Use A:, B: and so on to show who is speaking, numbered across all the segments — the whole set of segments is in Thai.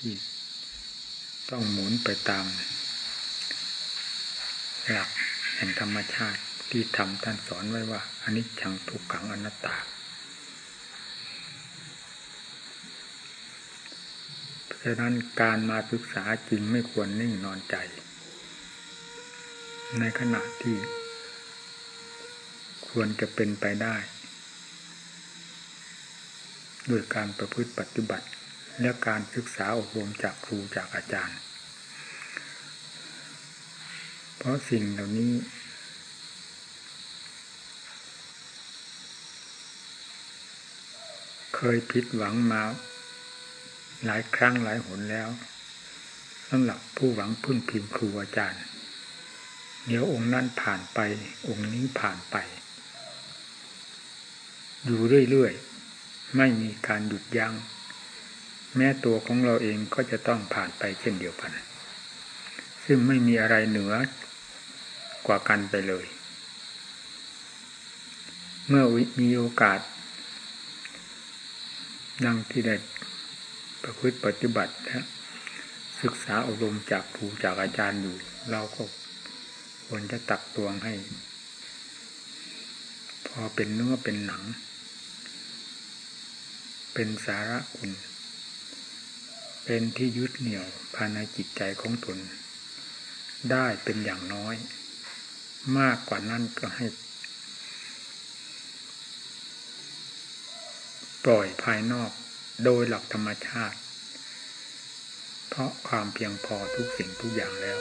A: ที่ต้องหมุนไปตาม หลักแห่งธรรมชาติที่ทำท่านสอนไว้ว่าอนิจจังทุกขังอนัตตา เพราะฉะนั้นการมาศึกษาจริงไม่ควรนิ่งนอนใจ ในขณะที่ควรจะเป็นไปได้ ด้วยการประพฤติปฏิบัติ และการศึกษาอบรมจากครูจากอาจารย์ เพราะสิ่งเหล่านี้ เคยผิดหวังมาหลายครั้งหลายหนแล้วสำหรับผู้หวังพึ่งพิมพ์ครูอาจารย์ เดี๋ยวองค์นั้นผ่านไป องค์นี้ผ่านไป อยู่เรื่อยๆ ไม่มีการหยุดยัง้ง แม้ตัวของเราเองก็จะต้องผ่านไปเช่นเดียวกัน ซึ่งไม่มีอะไรเหนือกว่ากันไปเลย เมื่อมีโอกาส ดังที่ได้ประพฤติปฏิบัตินะศึกษาอบรมจากครูจากอาจารย์อยู่ เราก็ควรจะตักตวงให้ พอเป็นเนื้อเป็นหนัง เป็นสาระคุณ เป็นที่ยึดเหนี่ยวภายในจิตใจของตน ได้เป็นอย่างน้อย มากกว่านั้นก็ให้ ปล่อยภายนอกโดยหลักธรรมชาติ เพราะความเพียงพอทุกสิ่งทุกอย่างแล้ว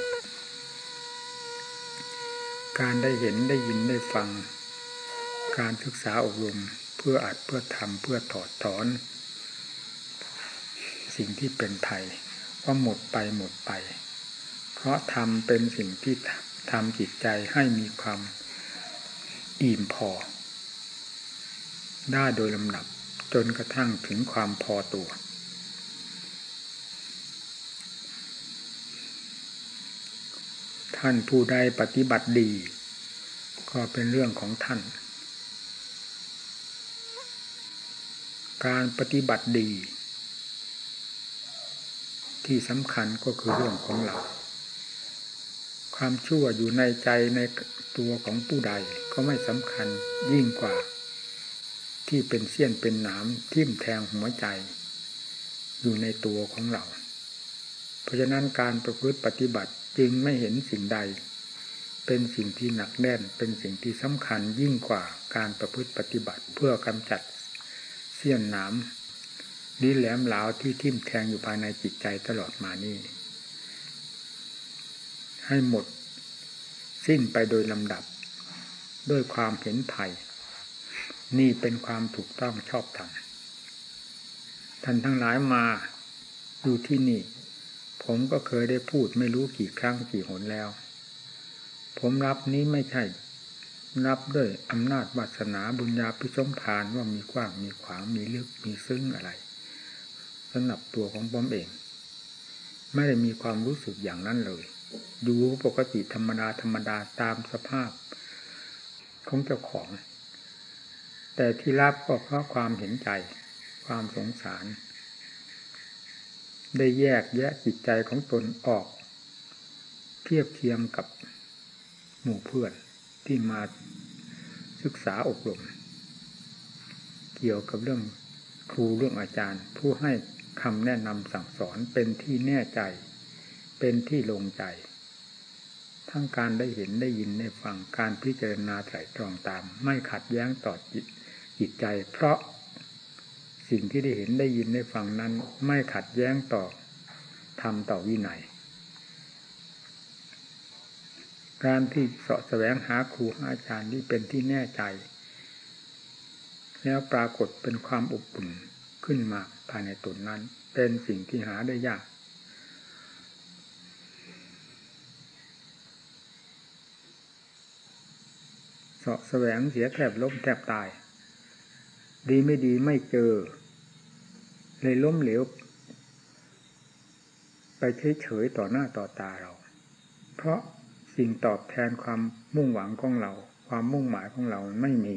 A: การได้เห็นได้ยินได้ฟัง การศึกษาอบรมเพื่ออัดเพื่อทำเพื่อถอดถอน สิ่งที่เป็นไทยก็หมดไปหมดไป เพราะทำเป็นสิ่งที่ทำจิตใจให้มีความอิ่มพอ ได้โดยลำดับจนกระทั่งถึงความพอตัว ท่านผู้ใดปฏิบัติดี ก็เป็นเรื่องของท่าน การปฏิบัติดี ที่สำคัญก็คือเรื่องของเรา ความชั่วอยู่ในใจในตัวของผู้ใดก็ไม่สำคัญยิ่งกว่า ที่เป็นเสี้ยนเป็นหนามทิ่มแทงหัวใจ อยู่ในตัวของเรา เพราะฉะนั้นการประพฤติปฏิบัติจึงไม่เห็นสิ่งใด เป็นสิ่งที่หนักแน่นเป็นสิ่งที่สำคัญยิ่งกว่าการประพฤติปฏิบัติเพื่อกำจัดเสี้ยนหนาม นี้แหลมหลาวที่ทิ่มแทงอยู่ภายในจิตใจตลอดมานี่ ให้หมด สิ้นไปโดยลำดับ ด้วยความเห็นไผ่นี่เป็นความถูกต้องชอบธรรมท่านทั้งหลายมาอยู่ที่นี่ ผมก็เคยได้พูดไม่รู้กี่ครั้งกี่หนแล้ว ผมรับนี้ไม่ใช่นับด้วยอำนาจวาสนาบุญญาพิสมพานว่ามีกว้างมีขวางมีลึกมีซึ้งอะไร สำหรับตัวของผมเอง ไม่ได้มีความรู้สึกอย่างนั้นเลย ดูปกติธรรมดาธรรมดาตามสภาพของเจ้าของ แต่ที่รับก็เพราะความเห็นใจ ความสงสาร ได้แยกแยะจิตใจของตนออก เทียบเทียมกับหมู่เพื่อนที่มาศึกษาอบรม เกี่ยวกับเรื่องครูเรื่องอาจารย์ ผู้ให้ คำแนะนำสั่งสอนเป็นที่แน่ใจ เป็นที่ลงใจ ทั้งการได้เห็นได้ยินได้ฟังการพิจารณาไตรตรองตาม ไม่ขัดแย้งต่อจิตจิตใจ เพราะสิ่งที่ได้เห็นได้ยินได้ฟังนั้น ไม่ขัดแย้งต่อทำต่อวินัยการที่เสาะแสวงหาครูอาจารย์ที่เป็นที่แน่ใจ แล้วปรากฏเป็นความอบอุ่นขึ้นมาภายในตนนั้น เป็นสิ่งที่หาได้ยาก เสาะแสวงเสียแทบล้มแทบตาย ดีไม่ดีไม่เจอ เลยล้มเหลว ไปเฉยๆต่อหน้าต่อตาเรา เพราะสิ่งตอบแทนความมุ่งหวังของเรา ความมุ่งหมายของเราไม่มี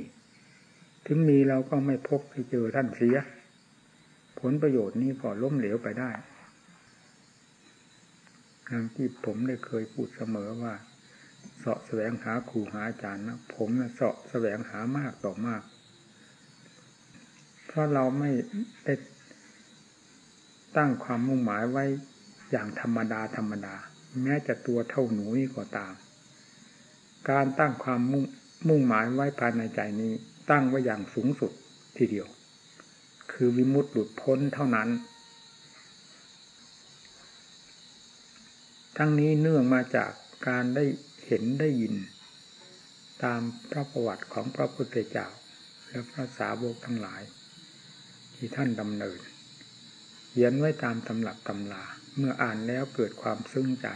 A: ถึงมีเราก็ไม่พบไปเจอท่านเสีย ผลประโยชน์นี้ก็ล้มเหลวไปได้อย่างที่ผมได้เคยพูดเสมอว่าเสาะแสวงหาครูหาอาจารย์นะผมนะเสาะแสวงหามากต่อมาก เพราะเราไม่ได้ตั้งความมุ่งหมายไว้อย่างธรรมดาธรรมดา แม้จะตัวเท่าหนูนี่ก็ตาม การตั้งความมุ่งมุ่งหมายไว้ภายในใจนี้ ตั้งไว้อย่างสูงสุดทีเดียว คือวิมุตติหลุดพ้นเท่านั้น ทั้งนี้เนื่องมาจากการได้เห็นได้ยิน ตามพระประวัติของพระพุทธเจ้าและพระสาวกทั้งหลาย ที่ท่านดำเนินเขียนไว้ตามตำหลักตำลาเมื่ออ่านแล้วเกิดความซึ้งใจ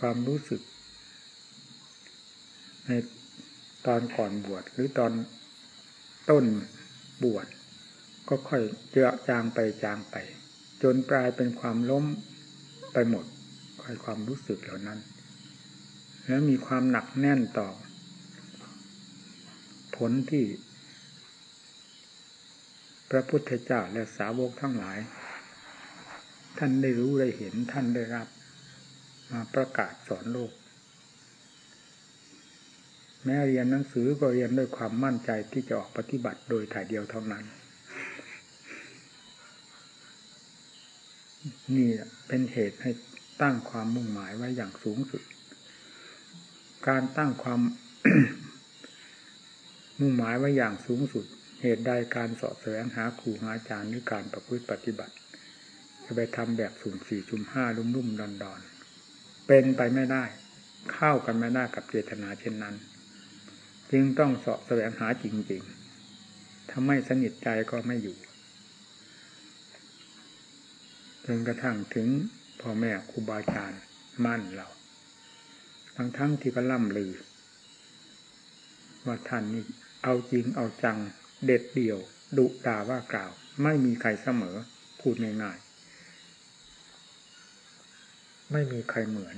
A: ความรู้สึก ในตอนก่อนบวชหรือตอนต้นบวช ก็ค่อยเจือจางไปจางไป จนกลายเป็นความล้มไปหมดค่อยความรู้สึกเหล่านั้น แล้วมีความหนักแน่นต่อ ผลที่ พระพุทธเจ้าและสาวกทั้งหลาย ท่านได้รู้ได้เห็นท่านได้รับ มาประกาศสอนโลก แม้เรียนหนังสือก็เรียนด้วยความมั่นใจที่จะออกปฏิบัติโดยถ่ายเดียวเท่านั้น นี่เป็นเหตุให้ตั้งความมุ่งหมายไว้อย่างสูงสุด การตั้งความมุ่งหมายไว้อย่างสูงสุด เหตุใดการสอบแสวงหาครูหาอาจารย์หรือการประพฤติปฏิบัติ จะไปทำแบบสุ่มสี่สุ่มห้าลุ่มลุ่มดอนดอนเป็นไปไม่ได้ เข้ากันไม่ได้กับเจตนาเช่นนั้น จึงต้องสอบแสวงหาจริงๆถ้าไม่สนิทใจก็ไม่อยู่ จนกระทั่งถึงพ่อแม่ครูบาอาจารย์มั่นเราทั้งทั้งที่ก็ล่ำลือว่าท่านนี่เอาจริงเอาจังเด็ดเดี่ยว ดุด่าว่ากล่าว ไม่มีใครเสมอ พูดง่ายๆไม่มีใครเหมือน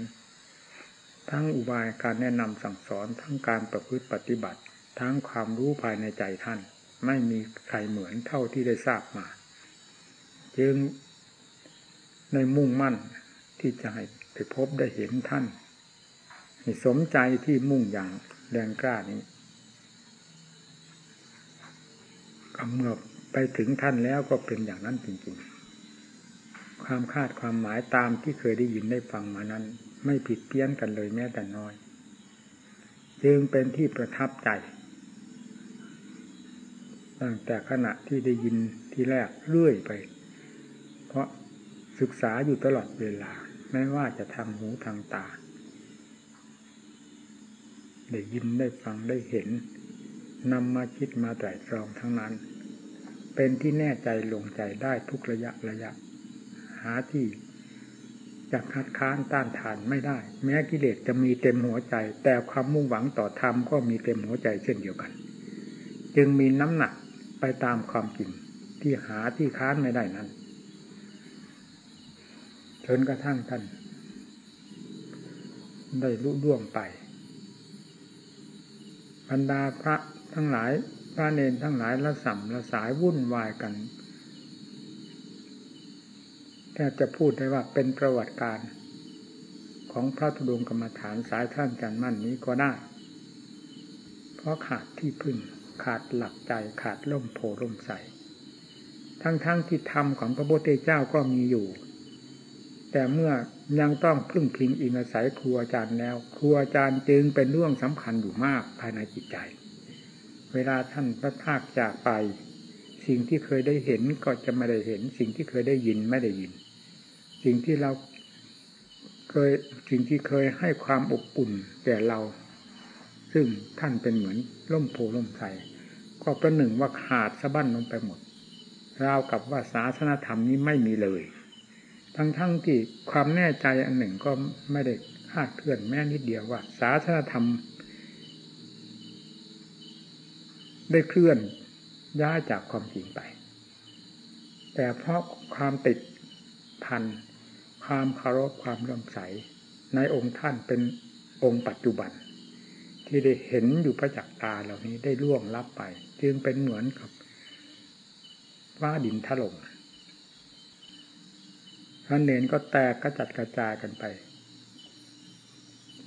A: ทั้งอุบายการแนะนำสั่งสอนทั้งการประพฤติปฏิบัติ ทั้งความรู้ภายในใจท่าน ไม่มีใครเหมือนเท่าที่ได้ทราบมา จึง ในมุ่งมั่นที่จะให้ไปพบได้เห็นท่านสมใจที่มุ่งอย่างแรงกล้านี้เมื่อไปถึงท่านแล้วก็เป็นอย่างนั้นจริงๆ ความคาดความหมายตามที่เคยได้ยินได้ฟังมานั้น ไม่ผิดเพี้ยนกันเลยแม้แต่น้อย จึงเป็นที่ประทับใจ ตั้งแต่ขณะที่ได้ยินที่แรกเรื่อยไป เพราะ ศึกษาอยู่ตลอดเวลา ไม่ว่าจะทางหูทางตา ได้ยินได้ฟังได้เห็นนำมาคิดมาไตรตรองทั้งนั้น เป็นที่แน่ใจลงใจได้ทุกระยะระยะ หาที่จะคัดค้านต้านทานไม่ได้ แม้กิเลสจะมีเต็มหัวใจ แต่ความมุ่งหวังต่อธรรมก็มีเต็มหัวใจเช่นเดียวกัน จึงมีน้ำหนักไปตามความจริงที่หาที่ค้านไม่ได้นั้น จนกระทั่งท่านได้รุ่ล่วงไป บรรดาพระทั้งหลาย พระเนนทั้งหลายละสัมละสายวุ่นวายกันแทบจะพูดได้ว่าเป็นประวัติการของพระธุดงกรรมฐานสายท่านจันมั่นนี้ก็ได้ เพราะขาดที่พึ่งขาดหลักใจขาดล่มโพล่มใส ทั้งๆทที่ธรรมของพระพุทธเจ้าก็มีอยู่ แต่เมื่อยังต้องพึ่งพิงอิงอาศัยครูอาจารย์แล้ว ครูอาจารย์จึงเป็นเรื่องสำคัญอยู่มากภายในจิตใจ เวลาท่านพระภาคจากไป สิ่งที่เคยได้เห็นก็จะไม่ได้เห็น สิ่งที่เคยได้ยินไม่ได้ยิน สิ่งที่เราเคยสิ่งที่เคยให้ความอบอุ่นแก่เรา ซึ่งท่านเป็นเหมือนล่มโพล่มใสก็ประหนึ่งว่าขาดสะบั้นลงไปหมดราวกับว่าศาสนธรรมนี้ไม่มีเลย ทั้งๆทที่ความแน่ใจอันหนึ่งก็ไม่ได้คาดเคลื่อนแม้นิดเดียวว่าศาสนธรรม ได้เคลื่อนย้ายจากความจริงไป แต่เพราะความติดพันความคารพความเลื่อมใส ในองค์ท่านเป็นองค์ปัจจุบัน ที่ได้เห็นอยู่ประจักษ์ตาเหล่านี้ได้ล่วงลับไป จึงเป็นเหมือนกับว่าดินถล่ม พระเนนก็แตกกระจัดกระจายกันไป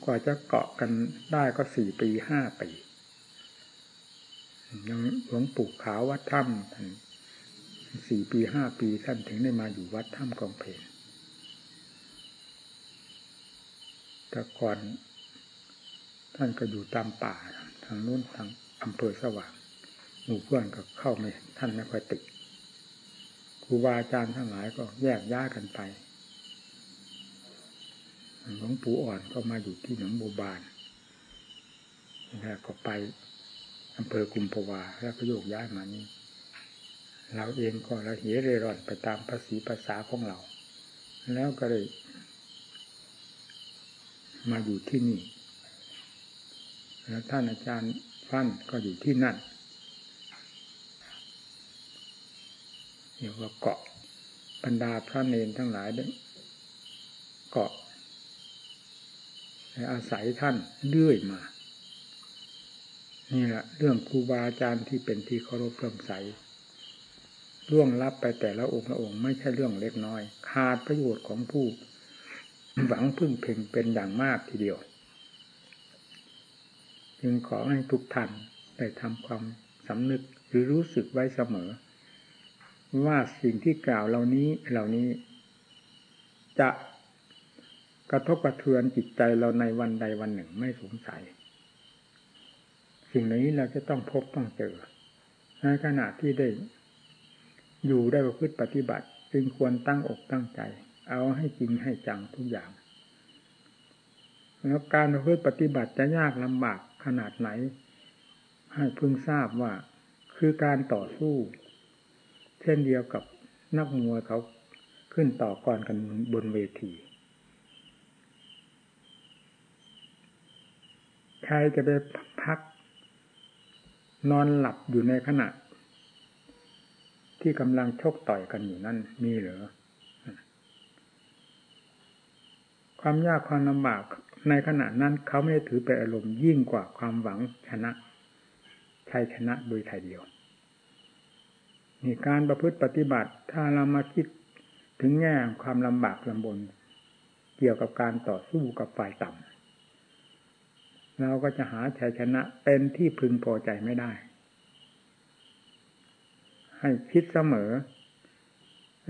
A: กว่าจะเกาะกันได้ก็สี่ปีห้าปียังหลวงปู่ขาววัดถ้ำท่านสี่ปีห้าปีท่านถึงได้มาอยู่วัดถ้ำกองเพลนแต่ก่อนท่านก็อยู่ตามป่าทางนู้นทางอำเภอสว่าง หมู่เพื่อนก็เข้าไม่ท่านไม่ค่อยติด ครูบาอาจารย์ทั้งหลายก็แยกย้ายกันไปหลวงปู่อ่อนก็มาอยู่ที่หนองบัวบานแล้วก็ไปอำเภอกุมภาวาแล้วก็โยกย้ายมานี่เราเองก็เราเหเรร่อนไปตามภาษีภาษาของเรา แล้วก็เลยมาอยู่ที่นี่ แล้วท่านอาจารย์ฟั่นก็อยู่ที่นั่น เรียกว่าเกาะบรรดาพระเนนทั้งหลายเกาะอาศัยท่านเลื่อยมานี่แหละเรื่องครูบาอาจารย์ที่เป็นที่เคารพเริ่มใสล่วงลับไปแต่ละองค์ละองค์ไม่ใช่เรื่องเล็กน้อย ขาดประโยชน์ของผู้ หวังพึ่งเพ่งเป็นอย่างมากทีเดียว จึงขอให้ทุกท่านได้ทำความสำนึกหรือรู้สึกไว้เสมอ ว่าสิ่งที่กล่าวเหล่านี้เหล่านี้ จะกระทบกระเทือนจิตใจเราในวันใดวันหนึ่งไม่สงสัย สิ่งนี้เราจะต้องพบต้องเจอในขณะที่ได้ อยู่ได้ประพฤติปฏิบัติ จึงควรตั้งอกตั้งใจ เอาให้จริงให้จังทุกอย่างแล้วการประพฤติปฏิบัติจะยากลำบากขนาดไหน ให้พึงทราบว่า คือการต่อสู้ เช่นเดียวกับนักมวยเขาขึ้นต่อก่อนกันบนเวที ใครจะไปพัก นอนหลับอยู่ในขณะ ที่กำลังชกต่อยกันอยู่นั่นมีเหรอความยากความลำบากในขณะนั้นเขาไม่ได้ถือเป็นอารมณ์ยิ่งกว่าความหวังชนะชัยชนะโดยไทยเดียว นี่การประพฤติปฏิบัติ ถ้าเรามาคิดถึงแง่ความลำบากลำบน เกี่ยวกับการต่อสู้กับฝ่ายต่ำเราก็จะหาชัยชนะเป็นที่พึงพอใจไม่ได้ ให้คิดเสมอ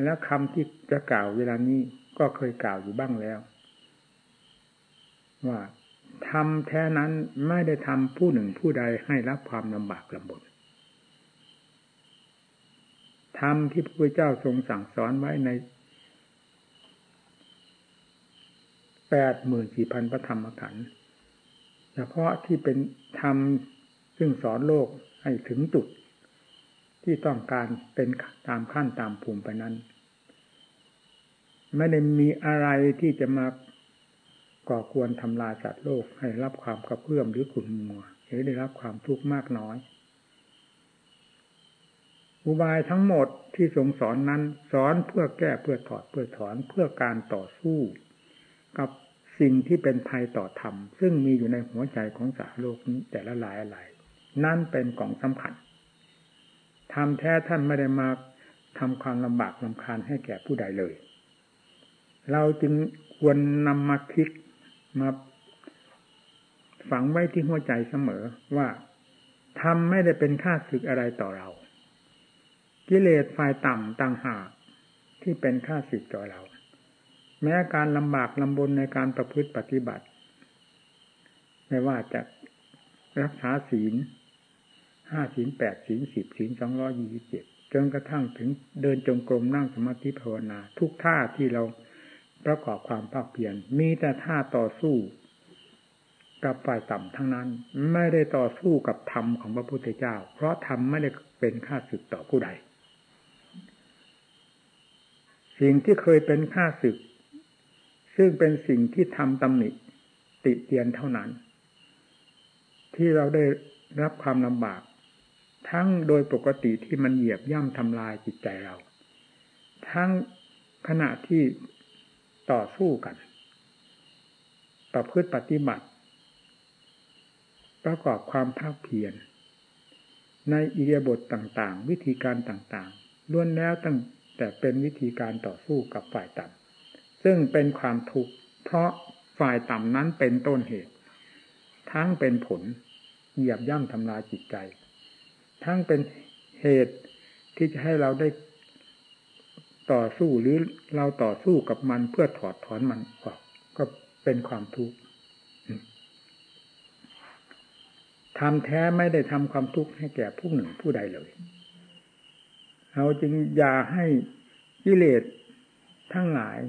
A: แล้วคำที่จะกล่าวเวลานี้ก็เคยกล่าวอยู่บ้างแล้ว ว่าทำแท้นั้นไม่ได้ทำผู้หนึ่งผู้ใดให้รับความลำบากลำบน ทำที่พระพุทธเจ้าทรงสั่งสอนไว้ในแปดหมื่นสี่พันพระธรรมขันธ์เฉพาะที่เป็นธรรมซึ่งสอนโลกให้ถึงจุด ที่ต้องการเป็นตามขั้นตามภูมิไปนั้น ไม่ได้มีอะไรที่จะมาก่อควรทำลายสัตว์โลกให้รับความกระเพื่อมหรือขุ่นมัวหรือได้รับความทุกข์มากน้อย อุบายทั้งหมดที่ทรงสอนนั้น สอนเพื่อแก้เพื่อถอดเพื่อถอนเพื่อการต่อสู้ กับสิ่งที่เป็นภัยต่อธรรม ซึ่งมีอยู่ในหัวใจของสัตว์โลกนี้แต่ละหลายอะไรนั่นเป็นของสำคัญทำแท้ท่านไม่ได้มาทำความลำบากลำคาญให้แก่ผู้ใดเลย เราจึงควรนำมาคิดมาฝังไว้ที่หัวใจเสมอว่าทำไม่ได้เป็นค่าศึกอะไรต่อเรา กิเลสฝ่ายต่ำต่างหากที่เป็นค่าศึกต่อเรา แม้การลำบากลำบนในการประพฤติปฏิบัติ ไม่ว่าจะรักษาศีลห้าศีลแปดศีลสิบศีลสองร้อยี่สิบเจ็ดจนกระทั่งถึงเดินจงกรมนั่งสมาธิภาวนา ทุกท่าที่เราประกอบความภาคเพียรมีแต่ท่าต่อสู้กับฝ่ายต่ำทั้งนั้น ไม่ได้ต่อสู้กับธรรมของพระพุทธเจ้า เพราะธรรมไม่ได้เป็นค่าศึกต่อผู้ใด สิ่งที่เคยเป็นค่าศึก ซึ่งเป็นสิ่งที่ทำตำหนิติเตียนเท่านั้น ที่เราได้รับความลำบาก ทั้งโดยปกติที่มันเหยียบย่ำทำลายจิตใจเรา ทั้งขณะที่ต่อสู้กัน ประพฤติปฏิบัติ ประกอบความภาคเพียรในอิเดียบทต่างๆ วิธีการต่างๆล้วนแล้วตั้ง แต่เป็นวิธีการต่อสู้กับฝ่ายต่ำซึ่งเป็นความทุกข์เพราะฝ่ายต่ำนั้นเป็นต้นเหตุ ทั้งเป็นผลเหยียบย่ำทำลายจิตใจ ทั้งเป็นเหตุที่จะให้เราได้ต่อสู้หรือเราต่อสู้กับมันเพื่อถอดถอนมันออก ก็เป็นความทุกข์ทำแท้ไม่ได้ทำความทุกข์ให้แก่ผู้หนึ่งผู้ใดเลย เราจึงอย่าให้กิเลสทั้งหลาย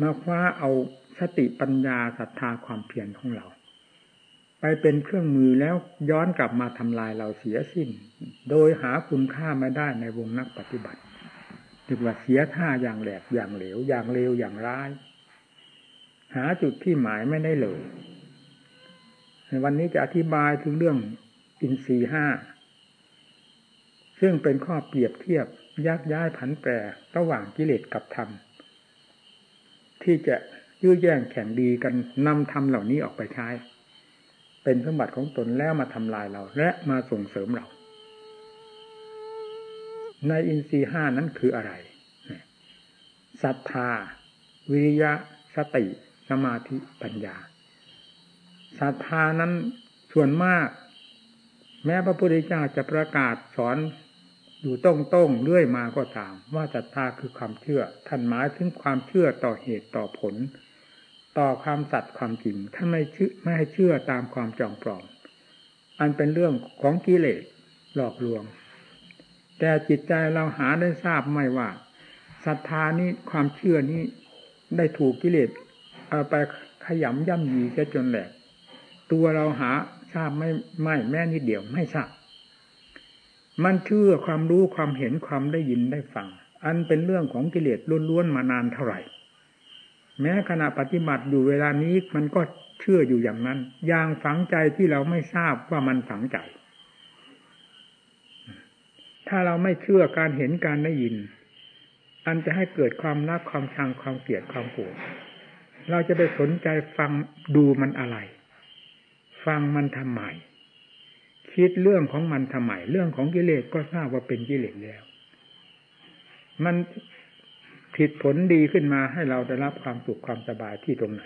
A: มาคว้าเอาสติปัญญาศรัทธาความเพียรของเรา ไปเป็นเครื่องมือแล้วย้อนกลับมาทำลายเราเสียสิ้น โดยหาคุณค่าไม่ได้ในวงนักปฏิบัติถือว่าเสียท่าอย่างแหลกอย่างเหลว อย่างเลวอย่างร้าย หาจุดที่หมายไม่ได้เลยในวันนี้จะอธิบายถึงเรื่องอินทรีห้า ซึ่งเป็นข้อเปรียบเทียบยักย้ายผันแปรระหว่างกิเลสกับธรรม ที่จะยื้อแย่งแข่งดีกันนำธรรมเหล่านี้ออกไปใช้ เป็นสมบัติของตนแล้วมาทำลายเรา และมาส่งเสริมเรา ในอินทรีห้านั้นคืออะไรศรัทธา วิริยะสติ สมาธิปัญญาศรัทธานั้นส่วนมาก แม้พระพุทธเจ้าจะประกาศสอน อยู่ต้งต้งเรื่อยมาก็ตาม ว่าศรัทธาคือความเชื่อ ท่านหมายถึงความเชื่อต่อเหตุต่อผล ต่อความสัตย์ความจริงท่านไม่เชื่อไม่ให้เชื่อตามความจองปลอม อันเป็นเรื่องของกิเลสหลอกลวง แต่จิตใจเราหาได้ทราบไม่ว่าศรัทธานี้ความเชื่อนี้ได้ถูกกิเลสเอาไปขยำย่ำยีจะจนแหลกตัวเราหาทราบไม่ไม่แม่นิดเดียวไม่ทราบ มันเชื่อความรู้ความเห็นความได้ยินได้ฟัง อันเป็นเรื่องของกิเลสล้วนๆมานานเท่าไหร่ แม้ขณะปฏิบัติอยู่เวลานี้มันก็เชื่ออยู่อย่างนั้น อย่างฝังใจที่เราไม่ทราบว่ามันฝังใจ ถ้าเราไม่เชื่อการเห็นการได้ยิน อันจะให้เกิดความรักความชังความเกลียดความโกรธเราจะไปสนใจฟังดูมันอะไร ฟังมันทำไม คิดเรื่องของมันทำไมเรื่องของกิเลสก็ทราบว่าเป็นกิเลสแล้ว มันผิดผลดีขึ้นมาให้เราได้รับความสุขความสบายที่ตรงไหน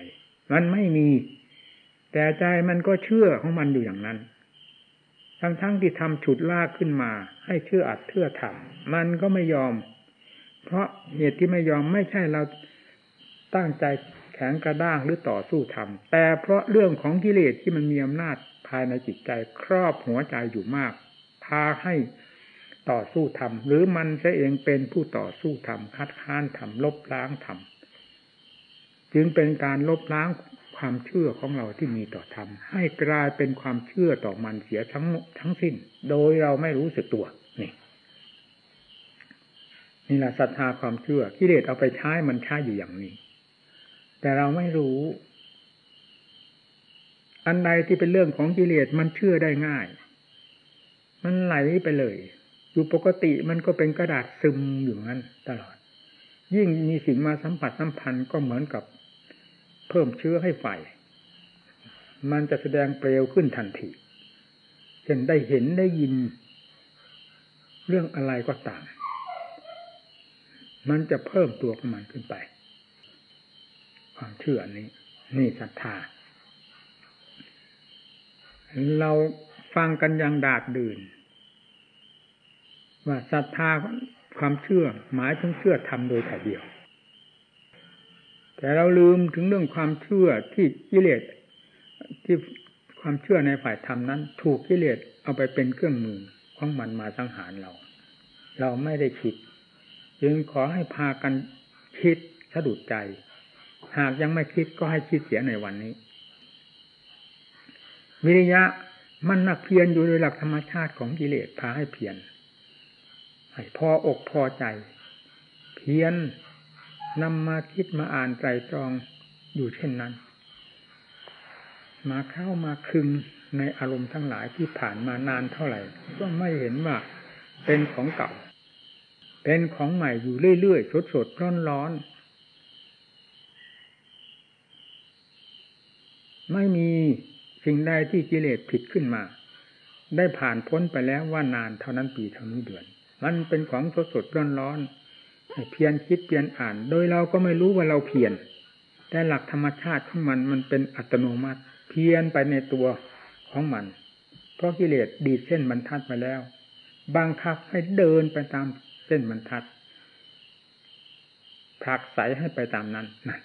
A: มันไม่มี แต่ใจมันก็เชื่อของมันอยู่อย่างนั้น ทั้งๆทที่ทำฉุดลากขึ้นมา ให้เชื่ออัดเชื่อทำมันก็ไม่ยอม เพราะเหตุที่ไม่ยอมไม่ใช่เราตั้งใจแข็งกระด้างหรือต่อสู้ทำแต่เพราะเรื่องของกิเลสที่มันมีอำนาจายในจิตใจครอบหัวใจอยู่มาก พาให้ต่อสู้ทำหรือมันจะเองเป็นผู้ต่อสู้ทำคัดค้านทำลบล้างทำจึงเป็นการลบล้างความเชื่อของเราที่มีต่อธรรมให้กลายเป็นความเชื่อต่อมันเสียทั้งทั้งสิ้น โดยเราไม่รู้สึกตัวนี่นี่แหละศรัทธาความเชื่อกิเลสเอาไปใช้มันใช้อยู่อย่างนี้ แต่เราไม่รู้ อันใดที่เป็นเรื่องของกิเลสมันเชื่อได้ง่าย มันไหลไปเลย อยู่ปกติมันก็เป็นกระดาษซึมอยู่นั้นตลอด ยิ่งมีสิ่งมาสัมผัสสัมพันธ์ก็เหมือนกับเพิ่มเชื้อให้ไฟ มันจะแสดงเปลวขึ้นทันทีเช่นได้เห็นได้ยิน เรื่องอะไรก็ตาม มันจะเพิ่มตัวของมันขึ้นไป ความเชื่อนี้ นี่ศรัทธา เราฟังกันอย่างดาดดื่น ว่าศรัทธาความเชื่อหมายถึงเชื่อทำโดยถ่ายเดียว แต่เราลืมถึงเรื่องความเชื่อที่กิเลสที่ความเชื่อในฝ่ายธรรมนั้น ถูกกิเลสเอาไปเป็นเครื่องมือของมันมาสังหารเรา เราไม่ได้คิด จึงขอให้พากันคิดสะดุดใจ หากยังไม่คิดก็ให้คิดเสียในวันนี้ วิริยะมันนักเพียรอยู่โดยหลักธรรมชาติของกิเลสพาให้เพียรให้พออกพอใจ เพียรนำมาคิดมาอ่านใจตรองอยู่เช่นนั้น มาเข้ามาคึงในอารมณ์ทั้งหลายที่ผ่านมานานเท่าไหร่ ก็ไม่เห็นว่าเป็นของเก่า เป็นของใหม่อยู่เรื่อยๆสดๆร้อนๆไม่มี สิ่งใดที่กิเลสผิดขึ้นมา ได้ผ่านพ้นไปแล้วว่านานเท่านั้นปีเท่านี้เดือน มันเป็นของสดสดร้อนร้อนเพียรคิดเพียรอ่าน โดยเราก็ไม่รู้ว่าเราเพียรแต่หลักธรรมชาติของมันมันเป็นอัตโนมัติ เพียรไปในตัวของมัน เพราะกิเลสดีดเส้นบรรทัดมาแล้วบังคับให้เดินไปตามเส้นบรรทัดผลักใสให้ไปตามนั้นนั่น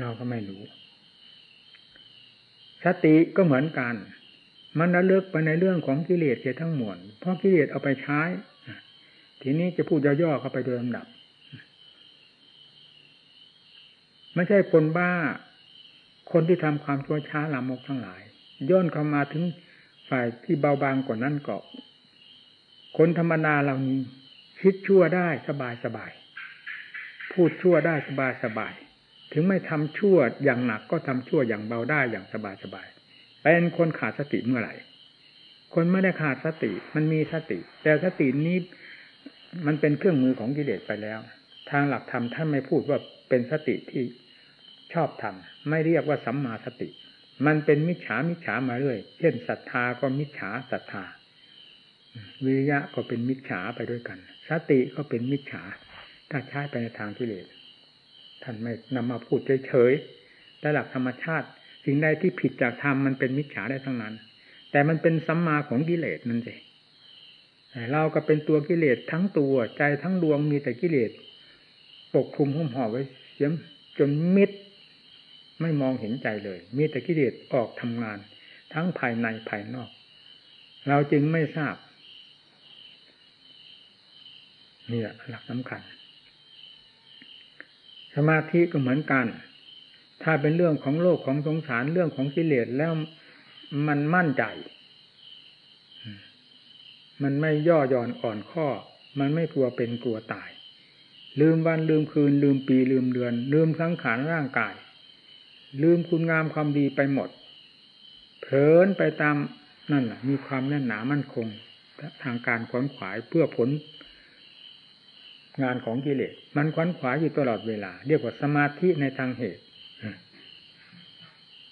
A: เราก็ไม่รู้ สติก็เหมือนกัน มันระลึกไปในเรื่องของกิเลสเสียทั้งหมดเพราะกิเลสเอาไปใช้ ทีนี้จะพูดย่อๆเข้าไปโดยลำดับ ไม่ใช่คนบ้า คนที่ทำความชั่วช้าลามกทั้งหลาย ย่นเข้ามาถึงฝ่ายที่เบาบางกว่านั้นก็คนธรรมดาเหล่านี้ คิดชั่วได้สบายสบาย พูดชั่วได้สบายสบาย ถึงไม่ทำชั่วอย่างหนักก็ทำชั่วอย่างเบาได้อย่างสบายสบายเป็นคนขาดสติเมื่อไหร่ คนไม่ได้ขาดสติ มันมีสติ แต่สตินี้มันเป็นเครื่องมือของกิเลสไปแล้ว ทางหลักธรรมท่านไม่พูดว่าเป็นสติที่ชอบทำไม่เรียกว่าสัมมาสติ มันเป็นมิจฉามิจฉามาเรื่อย เช่นศรัทธาก็มิจฉาศรัทธา วิริยะก็เป็นมิจฉาไปด้วยกัน สติก็เป็นมิจฉาถ้าใช้ไปในทางกิเลส ท่านไม่นำมาพูดเฉยๆแต่หลักธรรมชาติ สิ่งใดที่ผิดจากธรรมมันเป็นมิจฉาได้ทั้งนั้น แต่มันเป็นสัมมาของกิเลสนั่นเองเราก็เป็นตัวกิเลสทั้งตัวใจทั้งดวงมีแต่กิเลสปกคลุมหุ้มห่อไว้เสียมจนมิดไม่มองเห็นใจเลย มีแต่กิเลสออกทำงาน ทั้งภายในภายนอก เราจึงไม่ทราบนี่แหละหลักสำคัญ สมาธิก็เหมือนกัน ถ้าเป็นเรื่องของโลกของสงสารเรื่องของกิเลสแล้วมันมั่นใจ มันไม่ย่อหย่อนอ่อนข้อ มันไม่กลัวเป็นกลัวตาย ลืมวันลืมคืน ลืมปีลืมเดือน ลืมสังขารร่างกาย ลืมคุณงามความดีไปหมด เพลินไปตามนั่นแหละมีความแน่นหนามั่นคงทางการขวนขวายเพื่อผล งานของกิเลสมันขวนขวายอยู่ตลอดเวลา เรียกว่าสมาธิในทางเหตุ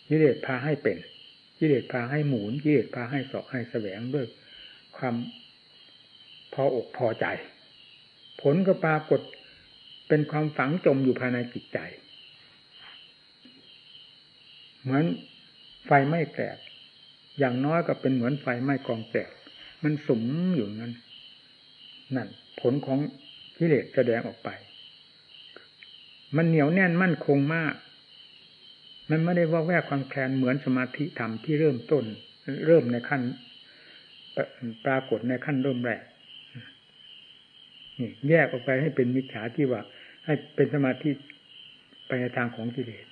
A: กิเลสพาให้เป็นกิเลสพาให้หมุนกิเลสพาให้สอกให้แสวงด้วยความพออกพอใจ ผลก็ปรากฏเป็นความฝังจมอยู่ภายในจิตใจ เหมือนไฟไม่แกกอย่างน้อยก็เป็นเหมือนไฟไม่กองแกกมันสมอยู่นั้น นั่น ผลของ กิเลสแสดงออกไป มันเหนียวแน่นมั่นคงมาก มันไม่ได้ว่าแวกความแคลนเหมือนสมาธิธรรมที่เริ่มต้น เริ่มในขั้นปรากฏในขั้นเริ่มแรกนี่แยกออกไปให้เป็นมิจฉาที่ว่า ให้เป็นสมาธิไปในทางของกิเลส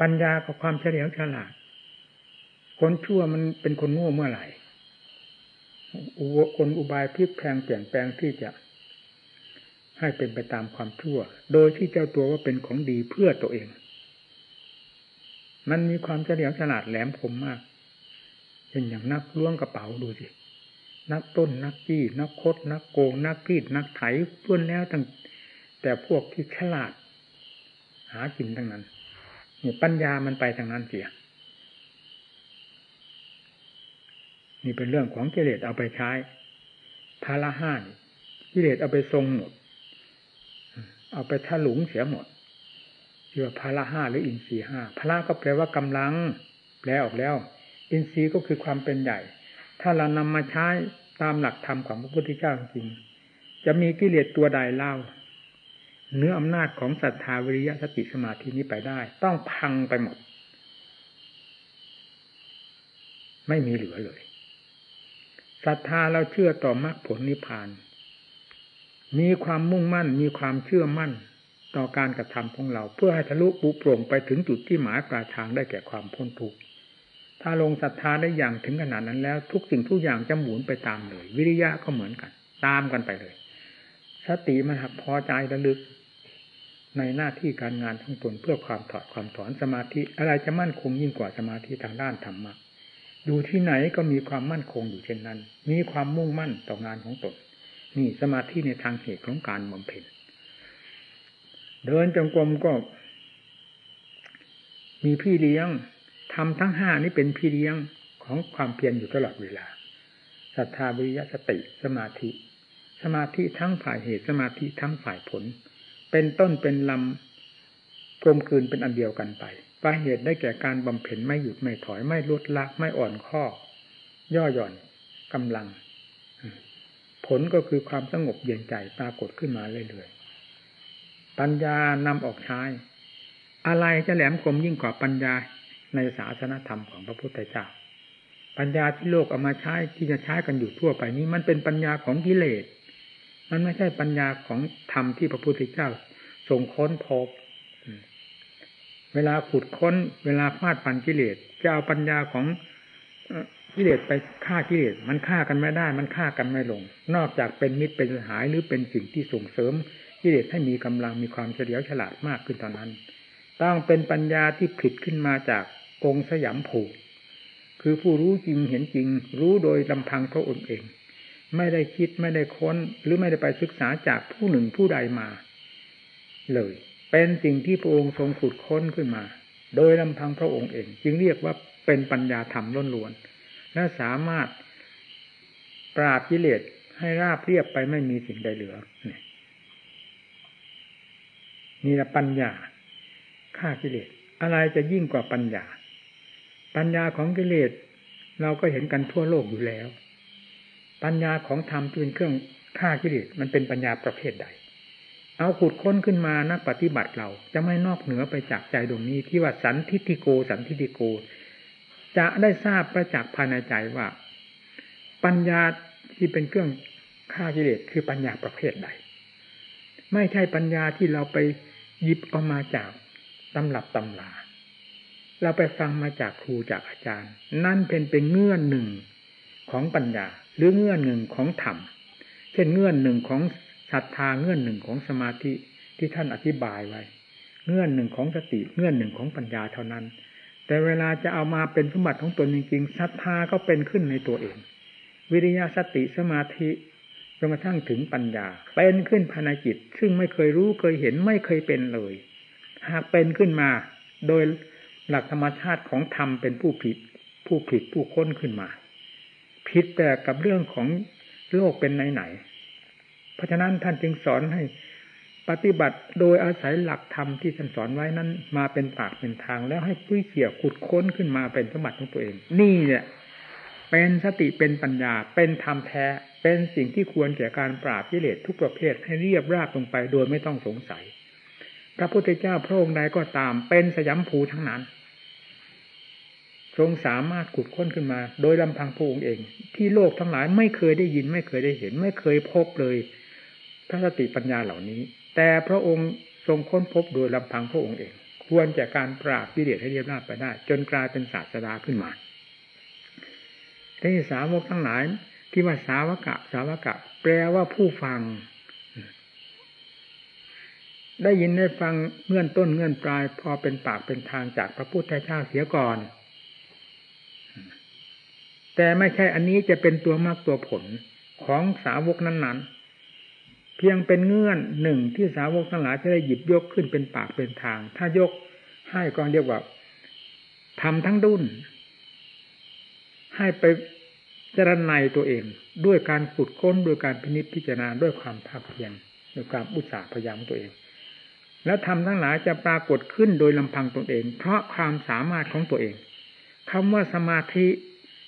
A: ปัญญากับความเฉลียวฉลาด คนชั่วมันเป็นคนโง่เมื่อไหร่คนอุบายพลิกแพลงเปลี่ยนแปลงที่จะ ให้เป็นไปตามความชั่ว โดยที่เจ้าตัวว่าเป็นของดีเพื่อตัวเอง มันมีความเฉลียวฉลาดแหลมคมมากเช่นอย่างนักล้วงกระเป๋าดูสิ นักต้นนักจี้นักคด นักโกง นักรีดนักไถล้วนแล้วตั้งแต่พวกที่ฉลาด หากินทั้งนั้นนี่ปัญญามันไปทางนั้นเสีย นี่เป็นเรื่องของกิเลสเอาไปใช้พาละห้านกิเลสเอาไปทรงหมด เอาไปถลุงเสียหมดเรียกว่าพละห้าหรืออินทรีห้าพละก็แปลว่ากำลัง แปลออกแล้ว อินทรีย์ก็คือความเป็นใหญ่ ถ้าเรานำมาใช้ตามหลักธรรมของพระพุทธเจ้าจริงจะมีกิเลสตัวใดเล่า เนื้ออำนาจของศรัทธาวิริยะสติสมาธินี้ไปได้ ต้องพังไปหมด ไม่มีเหลือเลยศรัทธาเราเชื่อต่อมรรคผลนิพพาน มีความมุ่งมั่น มีความเชื่อมั่น ต่อการกระทำของเรา เพื่อให้ทะลุปุโปร่งไปถึงจุดที่หมายปลายทางได้แก่ความพ้นทุกข์ถ้าลงศรัทธาได้อย่างถึงขนาดนั้นแล้ว ทุกสิ่งทุกอย่างจะหมุนไปตามเลย วิริยะก็เหมือนกัน ตามกันไปเลยสติมันหักพอใจระลึก ในหน้าที่การงานทั้งตนเพื่อความถอดความถอนสมาธิอะไรจะมั่นคงยิ่งกว่าสมาธิทางด้านธรรมะอยู่ที่ไหนก็มีความมั่นคงอยู่เช่นนั้น มีความมุ่งมั่นต่องานของตน นี่สมาธิในทางเหตุของการบำเพ็ญเดินจงกรมก็ มีพี่เลี้ยงทำทั้งห้านี้เป็นพี่เลี้ยงของความเพียรอยู่ตลอดเวลาศรัทธาวิริยะสติสมาธิสสมาธิทั้งฝ่ายเหตุสมาธิทั้งฝ่ายผล เป็นต้นเป็นลำกลมกลืนเป็นอันเดียวกันไปฝ่ายเหตุได้แก่การบำเพ็ญไม่หยุดไม่ถอยไม่ลดละไม่อ่อนข้อย่อหย่อนกำลัง ผลก็คือความสงบเย็นใจปรากฏขึ้นมาเรื่อยๆ ปัญญานำออกใช้ อะไรจะแหลมคมยิ่งกว่าปัญญาในศาสนธรรมของพระพุทธเจ้า ปัญญาที่โลกเอามาใช้ที่จะใช้กันอยู่ทั่วไปนี้ มันเป็นปัญญาของกิเลส มันไม่ใช่ปัญญาของธรรมที่พระพุทธเจ้าทรงค้นพบ เวลาขุดค้น เวลาฟาดฟันกิเลสจะเอาปัญญาของ กิเลสไปฆ่ากิเลสมันฆ่ากันไม่ได้ มันฆ่ากันไม่ลง นอกจากเป็นมิตรเป็นสหายหรือเป็นสิ่งที่ส่งเสริมกิเลสให้มีกำลังมีความเฉลียวฉลาดมากขึ้นตอนนั้น ต้องเป็นปัญญาที่ผิดขึ้นมาจากองค์สยามผูกคือผู้รู้จริงเห็นจริง รู้โดยลำพังพระองค์เอง ไม่ได้คิดไม่ได้ค้น หรือไม่ได้ไปศึกษาจากผู้หนึ่งผู้ใดมา เลย เป็นสิ่งที่พระองค์ทรงขุดค้นขึ้นมา โดยลำพังพระองค์เอง จึงเรียกว่าเป็นปัญญาธรรมล้วนๆ และสามารถปราบกิเลสให้ราบเรียบไปไม่มีสิ่งใดเหลือนี่ละปัญญาฆ่ากิเลส อะไรจะยิ่งกว่าปัญญา ปัญญาของกิเลส เราก็เห็นกันทั่วโลกอยู่แล้ว ปัญญาของธรรมที่เป็นเครื่องฆ่ากิเลสมันเป็นปัญญาประเภทใด เอาขุดค้นขึ้นมานักปฏิบัติเราจะไม่นอกเหนือไปจากใจตรงนี้ที่ว่าสันทิติโก สันทิติโก จะได้ทราบประจักษ์ภายในใจว่า ปัญญาที่เป็นเครื่องฆ่ากิเลสคือปัญญาประเภทใด ไม่ใช่ปัญญาที่เราไปหยิบเอามาจากตำรับตำลาเราไปฟังมาจากครูจากอาจารย์ นั่นเป็นเป็นเงื่อนหนึ่งของปัญญา หรือเงื่อนหนึ่งของธรรมเช่นเงื่อนหนึ่งของศรัทธาเงื่อนหนึ่งของสมาธิที่ท่านอธิบายไว้ เงื่อนหนึ่งของสติเงื่อนหนึ่งของปัญญาเท่านั้น แต่เวลาจะเอามาเป็นสมบัติของตนจริงๆศรัทธาก็เป็นขึ้นในตัวเอง วิริยะสติสมาธิจนกระทั่งถึงปัญญา เป็นขึ้นภายในจิต ซึ่งไม่เคยรู้เคยเห็นไม่เคยเป็นเลย หากเป็นขึ้นมา โดยหลักธรรมชาติของธรรมเป็นผู้ผิด ผู้ผิดผู้ค้นขึ้นมา ผิดแต่กับเรื่องของโลกเป็นไหนๆเพราะฉะนั้นท่านจึงสอนให้ ปฏิบัติโดยอาศัยหลักธรรมที่ท่านสอนไว้นั้น มาเป็นปากเป็นทาง แล้วให้พุ้ยเขี่ยขุดค้นขึ้นมาเป็นสมบัติของตัวเอง นี่เนี่ยเป็นสติเป็นปัญญา เป็นธรรมแท้ เป็นสิ่งที่ควรแก่การปราบกิเลสทุกประเภทให้เรียบราบลงไปโดยไม่ต้องสงสัย พระพุทธเจ้าพระองค์ใดก็ตามเป็นสยามภูทั้งนั้น ทรงสามารถขุดค้นขึ้นมา โดยลำพังพระองค์เอง ที่โลกทั้งหลายไม่เคยได้ยินไม่เคยได้เห็น ไม่เคยพบเลยพระสติปัญญาเหล่านี้ แต่พระองค์ทรงค้นพบโดยลำพังพระองค์เอง ควรจากการปราบวิเดชให้เรียบราบไปได้ จนกลายเป็นศาสดาขึ้นมาที่สาวกทั้งหลายที่ว่าสาวกะ สาวกะ แปลว่าผู้ฟัง ได้ยินได้ฟังเงื่อนต้นเงื่อนปลาย พอเป็นปากเป็นทางจากพระพุทธเจ้าเสียก่อน แต่ไม่ใช่อันนี้จะเป็นตัวมากตัวผลของสาวกนั้นๆ พียงเป็นเงื่อนหนึ่งที่สาวกทั้งหลายจะได้หยิบยกขึ้นเป็นปากเป็นทาง ถ้ายกให้ก็เรียกว่าทำทั้งดุนให้ไปจรณัยตัวเอง ด้วยการขุดค้นด้วยการพินิจพิจารณาด้วยความภาคเพียรด้วยความอุตสาห์พยายามตัวเอง แล้วทำทั้งหลายจะปรากฏขึ้นโดยลำพังตนเอง เพราะความสามารถของตัวเองคำว่าสมาธิ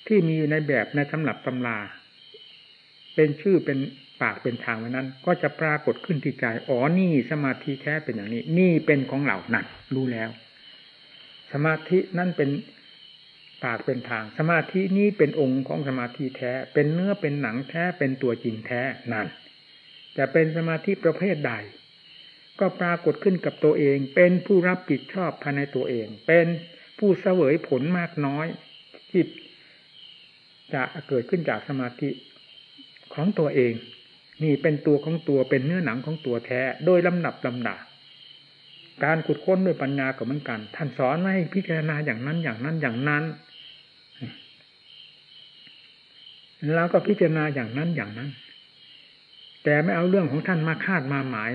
A: ที่มีอยู่ในแบบในสำหรับตำรา เป็นชื่อเป็น ปากเป็นทางวันนั้น ก็จะปรากฏขึ้นที่ใจอ๋อนี่สมาธิแท้เป็นอย่างนี้ นี่เป็นของเหล่านั้นรู้แล้ว สมาธินั่นเป็นปากเป็นทาง สมาธินี้เป็นองค์ของสมาธิแท้ เป็นเนื้อเป็นหนังแท้เป็นตัวจริงแท้นั่นจะเป็นสมาธิประเภทใด ก็ปรากฏขึ้นกับตัวเอง เป็นผู้รับผิดชอบภายในตัวเอง เป็นผู้เสวยผลมากน้อยที่จะเกิดขึ้นจากสมาธิของตัวเอง นี่เป็นตัวของตัวเป็นเนื้อหนังของตัวแท้ โดยลำดับลำดาการขุดค้นด้วยปัญญาก็เหมือนกัน ท่านสอนให้พิจารณาอย่างนั้นอย่างนั้นอย่างนั้น แล้วก็พิจารณาอย่างนั้นอย่างนั้น แต่ไม่เอาเรื่องของท่านมาคาดมาหมาย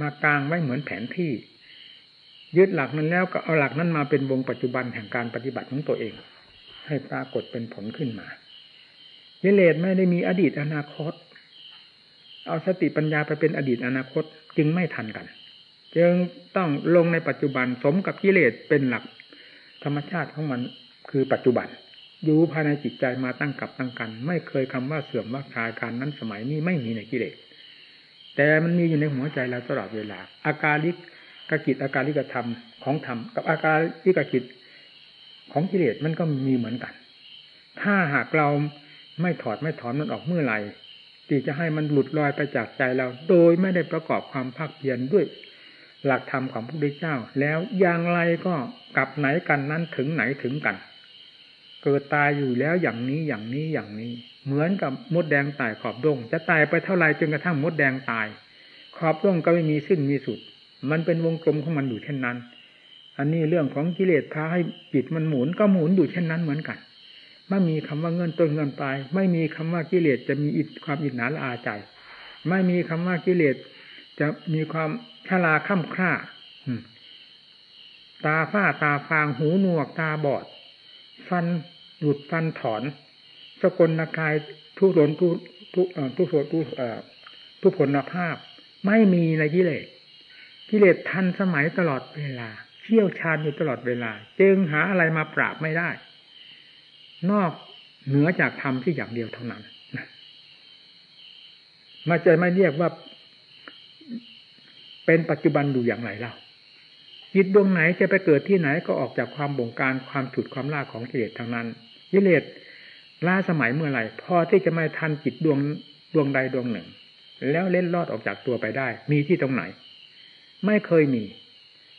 A: มากลางไว้เหมือนแผนที่ ยึดหลักนั้นแล้วก็เอาหลักนั้นมาเป็นวงปัจจุบันแห่งการปฏิบัติของตัวเอง ให้ปรากฏเป็นผลขึ้นมากิเลสไม่ได้มีอดีตอนาคต เอาสติปัญญาไปเป็นอดีตอนาคตจึงไม่ทันกัน จึงต้องลงในปัจจุบันสมกับกิเลสเป็นหลัก ธรรมชาติของมันคือปัจจุบัน อยู่ภายในจิตใจมาตั้งกับตั้งกัน ไม่เคยคำว่าเสื่อมว่าคลายการนั้นสมัยนี้ไม่มีในกิเลสแต่มันมีอยู่ในหัวใจเราตลอดเวลา อาการลิกกิจอาการลิกธรรมของธรรมกับอาการลิกกิจของกิเลสมันก็มีเหมือนกัน ถ้าหากเราไม่ถอดไม่ถอนมันออกเมื่อไหร่ ที่จะให้มันหลุดลอยไปจากใจเรา โดยไม่ได้ประกอบความภาคเพียรด้วย หลักธรรมของพระพุทธเจ้า แล้วอย่างไรก็กลับไหนกันนั้นถึงไหนถึงกัน เกิดตายอยู่แล้วอย่างนี้อย่างนี้อย่างนี้ เหมือนกับมดแดงตายขอบดง จะตายไปเท่าไรจนกระทั่งมดแดงตาย ขอบดงก็ไม่มีสิ้นมีสุด มันเป็นวงกลมของมันอยู่เช่นนั้น อันนี้เรื่องของกิเลสพาให้จิตมันหมุนก็หมุนอยู่เช่นนั้นเหมือนกัน ไม่มีคำว่าเงินต้นเงินปลาย ไม่มีคำว่ากิเลสจะมีอิความอิจฉาละอาใจ ไม่มีคำว่ากิเลสจะมีความชราค่ำคร่าตาฝ้าตาฟางหูหนวกตาบอด ฟันหยุดฟันถอน สกลนากายทุรนทุทุทุโสทุทุผลภาพ ไม่มีในกิเลสกิเลสทันสมัยตลอดเวลาเชี่ยวชาญอยู่ตลอดเวลา จึงหาอะไรมาปราบไม่ได้ นอกเหนือจากธรรมที่อย่างเดียวเท่านั้นมาจะไม่เรียกว่า เป็นปัจจุบันอยู่อย่างไรเล่าจิตดวงไหนจะไปเกิดที่ไหนก็ออกจากความบงการความฉุดความล่าของกิเลสทางนั้นกิเลสล่าสมัยเมื่อไหร่พอที่จะไม่ทันจิตดวงดวงใดดวงหนึ่ง แล้วเล่นลอดออกจากตัวไปได้ มีที่ตรงไหน ไม่เคยมี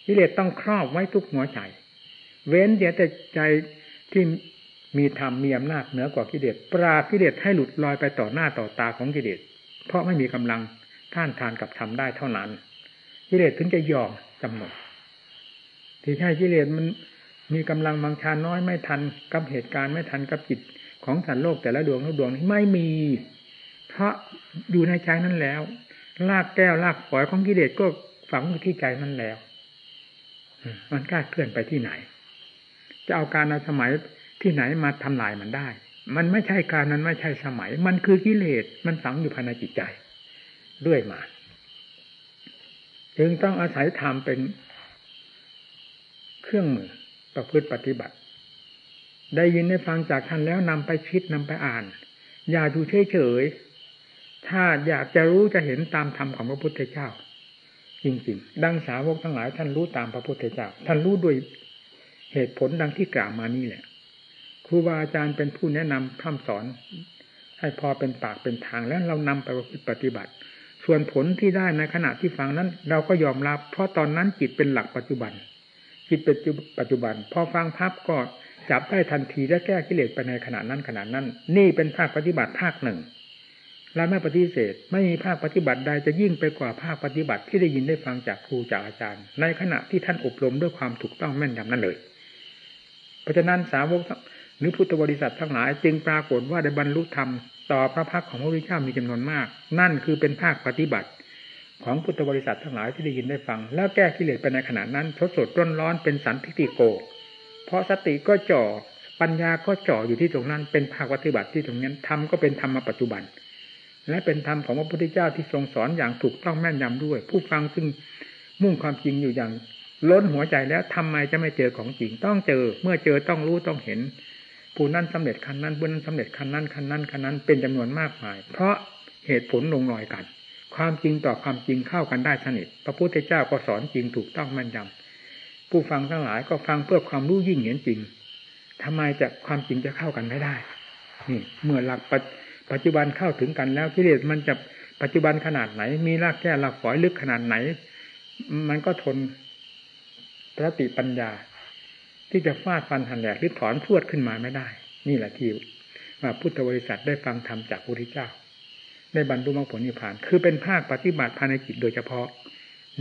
A: กิเลสต้องครอบไว้ทุกหัวใจ เว้นเดียแต่ใจที่ มีธรรมมีอำนาจเหนือกว่ากิเลสปรากิเลสให้หลุดลอยไปต่อหน้าต่อตาของกิเลสเพราะไม่มีกำลังท่านทานกับธรรมได้เท่านั้น กิเลสถึงจะยอมกำหนดที่ใช่กิเลสมันมีกำลังบางชาน้อยไม่ทันกับเหตุการณ์ไม่ทันกับจิตของสันโลกแต่ละดวงทุกดวงไม่มี เพราะอยู่ในใจนั้นแล้วลากแก้วลากฝอยของกิเลสก็ฝังอยู่ที่ใจนั้นแล้วมันกล้าเคลื่อนไปที่ไหน จะเอาการเอาสมัย ที่ไหนมาทำลายมันได้ มันไม่ใช่การนั้นไม่ใช่สมัย มันคือกิเลสมันฝังอยู่ภายในจิตใจด้วยมา จึงต้องอาศัยธรรมเป็นเครื่องมือประพฤติปฏิบัติ ได้ยินได้ฟังจากท่านแล้วนำไปคิดนำไปอ่าน อย่าดูเฉยๆถ้าอยากจะรู้จะเห็นตามธรรมของพระพุทธเจ้า จริงๆ ดังสาวกทั้งหลายท่านรู้ตามพระพุทธเจ้า ท่านรู้ด้วยเหตุผลดังที่กล่าวมานี่แหละ ครูบาอาจารย์เป็นผู้แนะนำพร่ำสอน ให้พอเป็นปากเป็นทางแล้วเรานำไปปฏิบัติ ส่วนผลที่ได้ในขณะที่ฟังนั้น เราก็ยอมรับ เพราะตอนนั้นจิตเป็นหลักปัจจุบัน จิตเป็นปัจจุบัน พอฟังพับก็จับได้ทันทีและแก้กิเลสไปในขณะนั้นขณะนั้น นี่เป็นภาคปฏิบัติภาคหนึ่งและไม่ปฏิเสธ ไม่มีภาคปฏิบัติใดจะยิ่งไปกว่าภาคปฏิบัติที่ได้ยินได้ฟังจากครูจากอาจารย์ ในขณะที่ท่านอบรมด้วยความถูกต้องแม่นยำนั่นเลย เพราะฉะนั้นสาวก หรือพุทธบริษัททั้งหลาย จึงปรากฏว่าได้บรรลุธรรมต่อพระพักของพระพุทธเจ้ามีจำนวนมาก นั่นคือเป็นภาคปฏิบัติ ของพุทธบริษัททั้งหลายที่ได้ยินได้ฟัง แล้วแก้กิเลสไปในขณะนั้นทดสดร้อนร้อนเป็นสันทิติโก เพราะสติก็จ่อปัญญาก็จ่ออยู่ที่ตรงนั้น เป็นภาคปฏิบัติที่ตรงนั้นธรรมก็เป็นธรรมปัจจุบัน และเป็นธรรมของพระพุทธเจ้าที่ทรงสอนอย่างถูกต้องแม่นยำด้วย ผู้ฟังซึ่งมุ่งความจริงอยู่อย่างล้นหัวใจแล้วทำไมจะไม่เจอของจริงต้องเจอ เมื่อเจอต้องรู้ต้องเห็น ผู้นั้นสำเร็จคันนั้นผู้นั้นสำเร็จคันนั้นคันนั้นคันนั้นเป็นจำนวนมากมาย เพราะเหตุผลลงรอยกัน ความจริงต่อความจริงเข้ากันได้สนิทพระพุทธเจ้าก็สอนจริงถูกต้องแม่นยำผู้ฟังทั้งหลายก็ฟังเพื่อความรู้ยิ่งเห็นจริงทำไมจะความจริงจะเข้ากันไม่ได้นี่เมื่อหลักปัจจุบันเข้าถึงกันแล้วกิเลสมันจะปัจจุบันขนาดไหน มีรากแก้รากฝอยลึกขนาดไหน มันก็ทนพระติปัญญา ที่จะฟาดฟันหันแหลกหรือถอนพวดขึ้นมาไม่ได้ นี่แหละที่ว่าพุทธบริษัทได้ฟังธรรมจากพระพุทธเจ้าได้บรรลุมรรคผลนิพพาน คือเป็นภาคปฏิบัติภายในจิตโดยเฉพาะ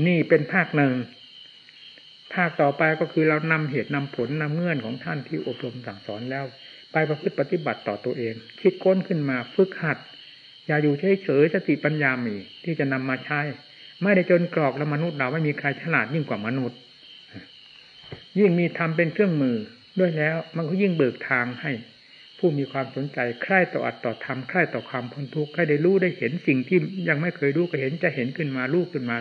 A: นี่เป็นภาคหนึ่ง ภาคต่อไปก็คือเรานำเหตุนำผลนำเงื่อนของท่านที่อบรมสั่งสอนแล้ว ไปประพฤติปฏิบัติต่อตัวเอง คิดค้นขึ้นมาฝึกหัด อย่าอยู่เฉยๆสติปัญญามีที่จะนำมาใช้ ไม่ได้จนกรอกแล้วมนุษย์เราไม่มีใครฉลาดยิ่งกว่ามนุษย์ ยิ่งมีธรรมเป็นเครื่องมือด้วยแล้วมันก็ยิ่งเบิกทางให้ ผู้มีความสนใจใคร่ต่ออัตต่อธรรมใคร่ต่อความพ้นทุกข์ใคร่ได้รู้ได้เห็นสิ่งที่ยังไม่เคยรู้ก็เห็นจะเห็นขึ้นมารู้ขึ้นมา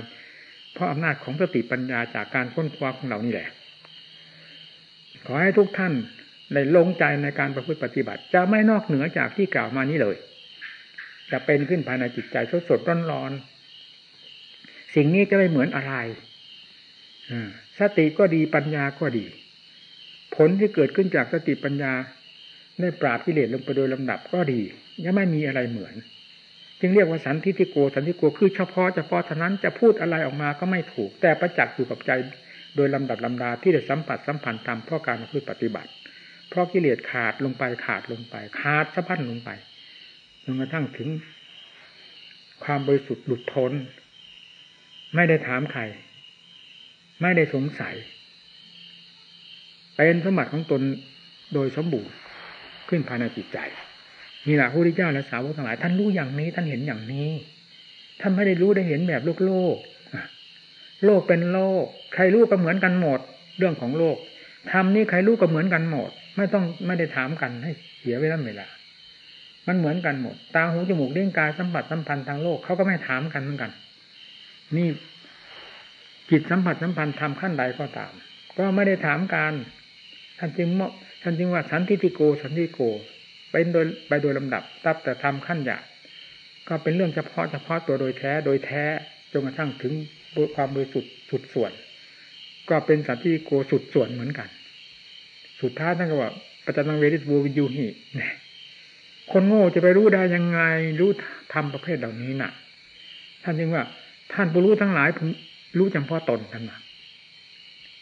A: เพราะอำนาจของสติปัญญาจากการค้นคว้าของเรานี่แหละ ขอให้ทุกท่านได้ลงใจในการประพฤติปฏิบัติ จะไม่นอกเหนือจากที่กล่าวมานี้เลย จะเป็นขึ้นภายในจิตใจสดสดร้อนร้อนสิ่งนี้จะไม่เหมือนอะไร อืม สติก็ดีปัญญาก็ดี ผลที่เกิดขึ้นจากสติปัญญาได้ปราบกิเลสลงไปโดยลำดับก็ดียังไม่มีอะไรเหมือน จึงเรียกว่าสันทิฏฐิโกสันทิโกคือเฉพาะเฉพาะเท่านั้นจะพูดอะไรออกมาก็ไม่ถูก แต่ประจักษ์อยู่กับใจโดยลำดับลำดาที่ได้สัมผัสสัมพันธ์ตามเพราะการพูดปฏิบัติ เพราะกิเลสขาดลงไปขาดลงไป ขาดสะพันลงไปจนกระทั่งถึง ความบริสุทธิ์หลุดพ้น ไม่ได้ถามใคร ไม่ได้สงสัย เป็นสมบัติของตนโดยสมบูรณ์ขึ้นภายในจิตใจนี่แหละพระพุทธเจ้าและสาวกทั้งหลาย ท่านรู้อย่างนี้ ท่านเห็นอย่างนี้ ท่านไม่ได้รู้ได้เห็นแบบโลกโลกโลกเป็นโลก ใครรู้ก็เหมือนกันหมด เรื่องของโลกทำนี่ใครรู้ก็เหมือนกันหมด ไม่ต้องไม่ได้ถามกันให้เสียเวลาเวลา มันเหมือนกันหมด ตาหูจมูกเลี้ยงกายสัมผัสสัมพันธ์ทางโลกเขาก็ไม่ถามกันเหมือนกัน นี่ จิตสัมผัสสัมพันธ์ทำขั้นใดก็ตาม ก็ไม่ได้ถามการท่านจึงท่านจึงว่าสันติโกสันติโกเป็นโดยไปโดยลำดับตับแต่ทำขั้นหยาบก็เป็นเรื่องเฉพาะเฉพาะตัวโดยแท้โดยแท้จนกระทั่งถึงความบริสุทธิ์สุดส่วน ก็เป็นสันติโกสุดส่วนเหมือนกัน สุดท้ายท่านก็ว่าปัจจังเวริสบูวิยูหิคนโง่จะไปรู้ได้ยังไงรู้ทำประเภทเหล่านี้น่ะ ท่านจึงว่า ท่านผู้รู้ทั้งหลาย รู้เฉพาะตนท่านว่า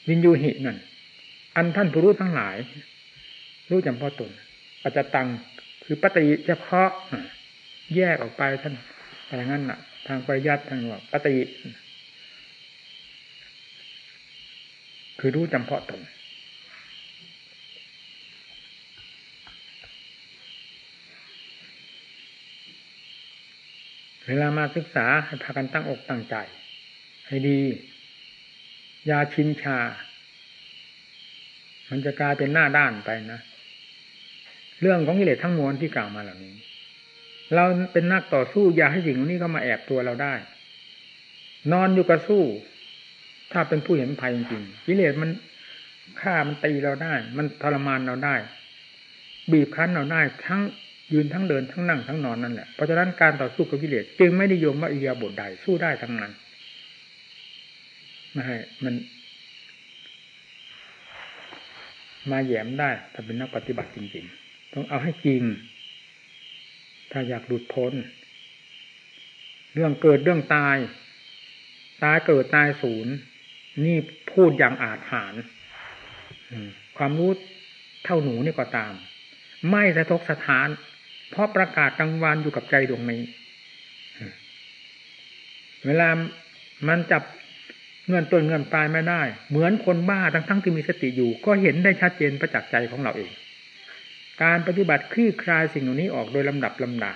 A: วินยูหินั่น อันท่านผู้รู้ทั้งหลาย รู้เฉพาะตนปัจจตังคือปฏิเฉพาะแยกออกไปท่านแต่งั้นน่ะ ทางปริยัติทางว่าปฏิคือรู้จำเพาะตนเวลามาศึกษาให้พากันตั้งอกตั้งใจ ให้ดี ยาชินชา มันจะกลายเป็นหน้าด้านไปนะ เรื่องของกิเลสทั้งมวลที่กล่าวมาเหล่านี้ เราเป็นนักต่อสู้อย่าให้สิ่งนี้เข้ามาแอบตัวเราได้ นอนอยู่กับสู้ ถ้าเป็นผู้เห็นภัยจริงๆกิเลสมันฆ่ามันตีเราได้ มันทรมานเราได้ บีบคั้นเราได้ทั้งยืนทั้งเดินทั้งนั่งทั้งนอนนั่นแหละ เพราะฉะนั้นการต่อสู้กับกิเลสจึงไม่ได้โยมว่าอียาบทใดสู้ได้ทั้งนั้น ไม่ให้มันมาแยมได้ ถ้าเป็นนักปฏิบัติจริง ๆ ต้องเอาให้จริง ถ้าอยากหลุดพ้น เรื่องเกิดเรื่องตาย ตายเกิดตายศูนย์ นี่พูดอย่างอาจหารความรู้เท่าหนูนี่ก็ตาม ไม่สะทกสถาน เพราะประกาศกลางวันอยู่กับใจดวงนี้ เวลามันจับ เงินต้นเงินปลายไม่ได้ เหมือนคนบ้าทั้งทั้งที่มีสติอยู่ ก็เห็นได้ชัดเจนประจักษ์ใจของเราเอง การปฏิบัติคลี่คลายสิ่งเหล่านี้ออกโดยลำดับลำดา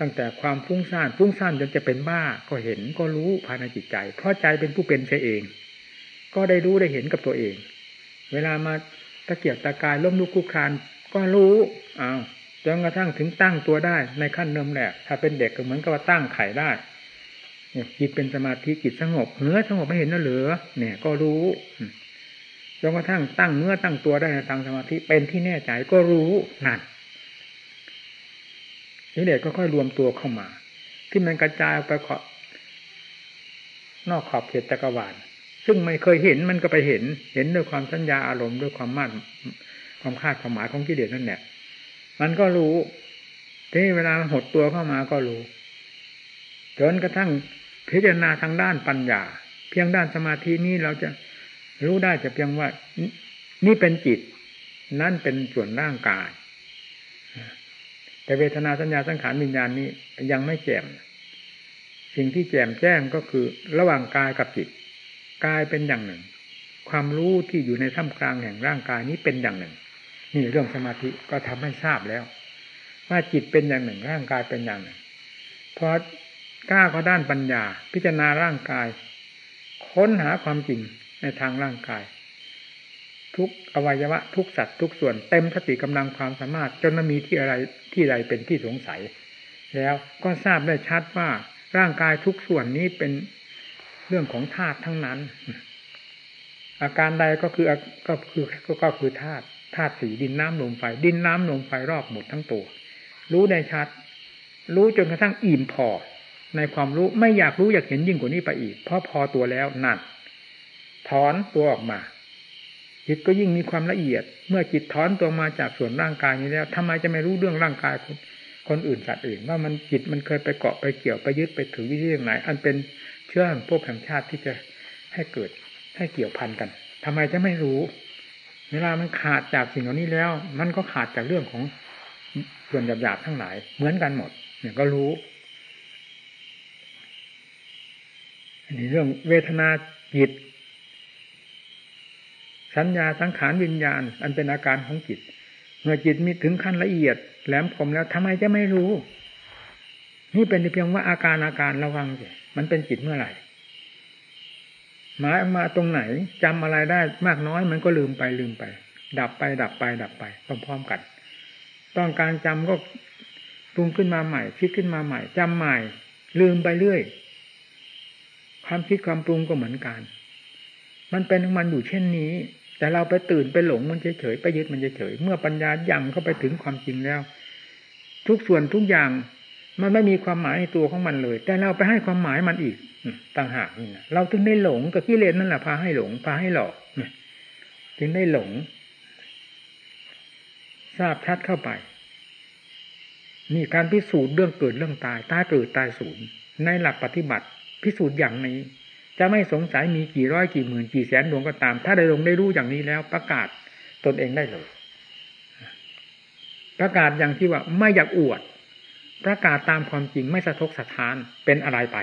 A: ตั้งแต่ความฟุ้งซ่านฟุ้งซ่านจนจะเป็นบ้าก็เห็นก็รู้ภายในจิตใจ เพราะใจเป็นผู้เป็นใช่เอง ก็ได้รู้ได้เห็นกับตัวเอง เวลามาตะเกียบตะกายล้มลุกคุกคานก็รู้อ้าวจนกระทั่งถึงตั้งตัวได้ในขั้นเนิมแหลกถ้าเป็นเด็กก็เหมือนกับว่าตั้งไข่ได้ จิตเป็นสมาธิจิตสงบเนื้อสงบไม่เห็นน่าเหลือเนี่ย ก็รู้จนกระทั่งตั้งเนื้อตั้งตัวได้ทางสมาธิเป็นที่แน่ใจก็รู้นั่นนี่เด็กก็ค่อยรวมตัวเข้ามา ที่มันกระจายไปขอบนอกขอบเขตจักรวาลซึ่งไม่เคยเห็นมันก็ไปเห็น เห็นด้วยความสัญญาอารมณ์ด้วยความมั่นความคาดความหมายของกิเลสนั่นแหละมันก็รู้ที่เวลาหดตัวเข้ามาก็รู้ จนกระทั่งพิจารณาทางด้านปัญญา เพียงด้านสมาธินี้เราจะรู้ได้จะเพียงว่า นี่เป็นจิต นั่นเป็นส่วนร่างกายแต่เวทนาสัญญาสังขารวิญญาณนี้ยังไม่แจ่ม สิ่งที่แจ่มแจ้งก็คือ ระหว่างกายกับจิตกายเป็นอย่างหนึ่ง ความรู้ที่อยู่ในท่ามกลางแห่งร่างกายนี้เป็นอย่างหนึ่ง นี่เรื่องสมาธิก็ทำให้ทราบแล้ว ว่าจิตเป็นอย่างหนึ่ง ร่างกายเป็นอย่างหนึ่งพอ กล้าก็ด้านปัญญา พิจารณาร่างกาย ค้นหาความจริงในทางร่างกาย ทุกอวัยวะ ทุกสัตว์ทุกส่วนเต็มสติกำลังความสามารถ จนไม่มีที่อะไรที่ใดเป็นที่สงสัย แล้วก็ทราบได้ชัดว่าร่างกายทุกส่วนนี้เป็นเรื่องของธาตุทั้งนั้น อาการใดก็คือก็คือก็คือธาตุธาตุสีดินน้ำลมไฟ ดินน้ำลมไฟรอบหมดทั้งตัว รู้ได้ชัด รู้จนกระทั่งอิ่มพอ ในความรู้ไม่อยากรู้อยากเห็นยิ่งกว่านี้ไปอีก เพราะพอตัวแล้วนั่นถอนตัวออกมา จิตก็ยิ่งมีความละเอียด เมื่อจิตถอนตัวมาจากส่วนร่างกายนี้แล้วทำไมจะไม่รู้เรื่องร่างกายคนคนอื่นสัตว์อื่น ว่ามันจิตมันเคยไปเกาะไปเกี่ยวไปยึดไปถือวิธีอย่างไหน อันเป็นเชื่อของพวกแห่งชาติที่จะให้เกิดให้เกี่ยวพันกันทำไมจะไม่รู้ เวลามันขาดจากสิ่งเหล่านี้แล้ว มันก็ขาดจากเรื่องของส่วนหยาบๆทั้งหลาย เหมือนกันหมดเนี่ยก็รู้อันนี้ เรื่องเวทนาจิต สัญญาสังขารวิญญาณ อันเป็นอาการของจิต เมื่อจิตมีถึงขั้นละเอียด แหลมคมแล้วทำไมจะไม่รู้ นี่เป็นเพียงว่าอาการอาการระวังสิมันเป็นจิตเมื่อไหร่หมายมาตรงไหนจำอะไรได้มากน้อยมันก็ลืมไปลืมไป ดับไปดับไป ดับไปพร้อมๆกัน ต้องการจำก็ปรุงขึ้นมาใหม่ คิดขึ้นมาใหม่จำใหม่ ลืมไปเรื่อย ความคิดความปรุงก็เหมือนกัน มันเป็นมันอยู่เช่นนี้ แต่เราไปตื่นไปหลงมันเฉยๆไปยึดมันเฉยๆเมื่อปัญญายั่งเข้าไปถึงความจริงแล้ว ทุกส่วนทุกอย่างมันไม่มีความหมายในตัวของมันเลย แต่เราไปให้ความหมายมันอีกต่างหากนี่นะเราถึงได้หลงกับกิเลสนั่นแหละพาให้หลงพาให้หลอกจึงได้หลง ทราบชัดเข้าไป นี่การพิสูจน์เรื่องเกิดเรื่องตายตายเกิดตายสูญในหลักปฏิบัติ พิสูจน์อย่างนี้ จะไม่สงสัยมีกี่ร้อยกี่หมื่นกี่แสนดวงก็ตาม ถ้าได้ลงได้รู้อย่างนี้แล้ว ประกาศตนเองได้เลย ประกาศอย่างที่ว่าไม่อยากอวด ประกาศตามความจริงไม่สะทกสะท้านเป็นอะไรไป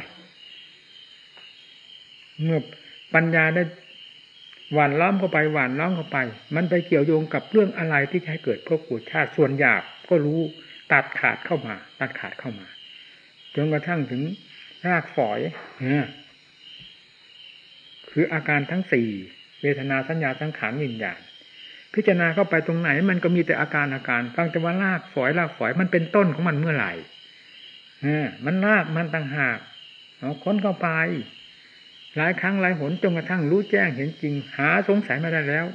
A: เมื่อปัญญาได้หวานล้อมเข้าไปหวานล้อมเข้าไป มันไปเกี่ยวโยงกับเรื่องอะไรที่ใช้เกิดพวกกูชาติส่วนหยาบก็รู้ตัดขาดเข้ามา ตัดขาดเข้ามาจนกระทั่งถึง รากฝอยเนี่ยคืออาการทั้งสี่เวทนาสัญญาสังขารวิญญาณพิจารณาเข้าไปตรงไหน มันก็มีแต่อาการอาการฟังแต่ว่าลากฝอยลากฝอยมันเป็นต้นของมันเมื่อไหร่มันลากมันต่างหากเอาค้นเข้าไป หลายครั้งหลายหนจนกระทั่งรู้แจ้งเห็นจริง หาสงสัยมาได้แล้ว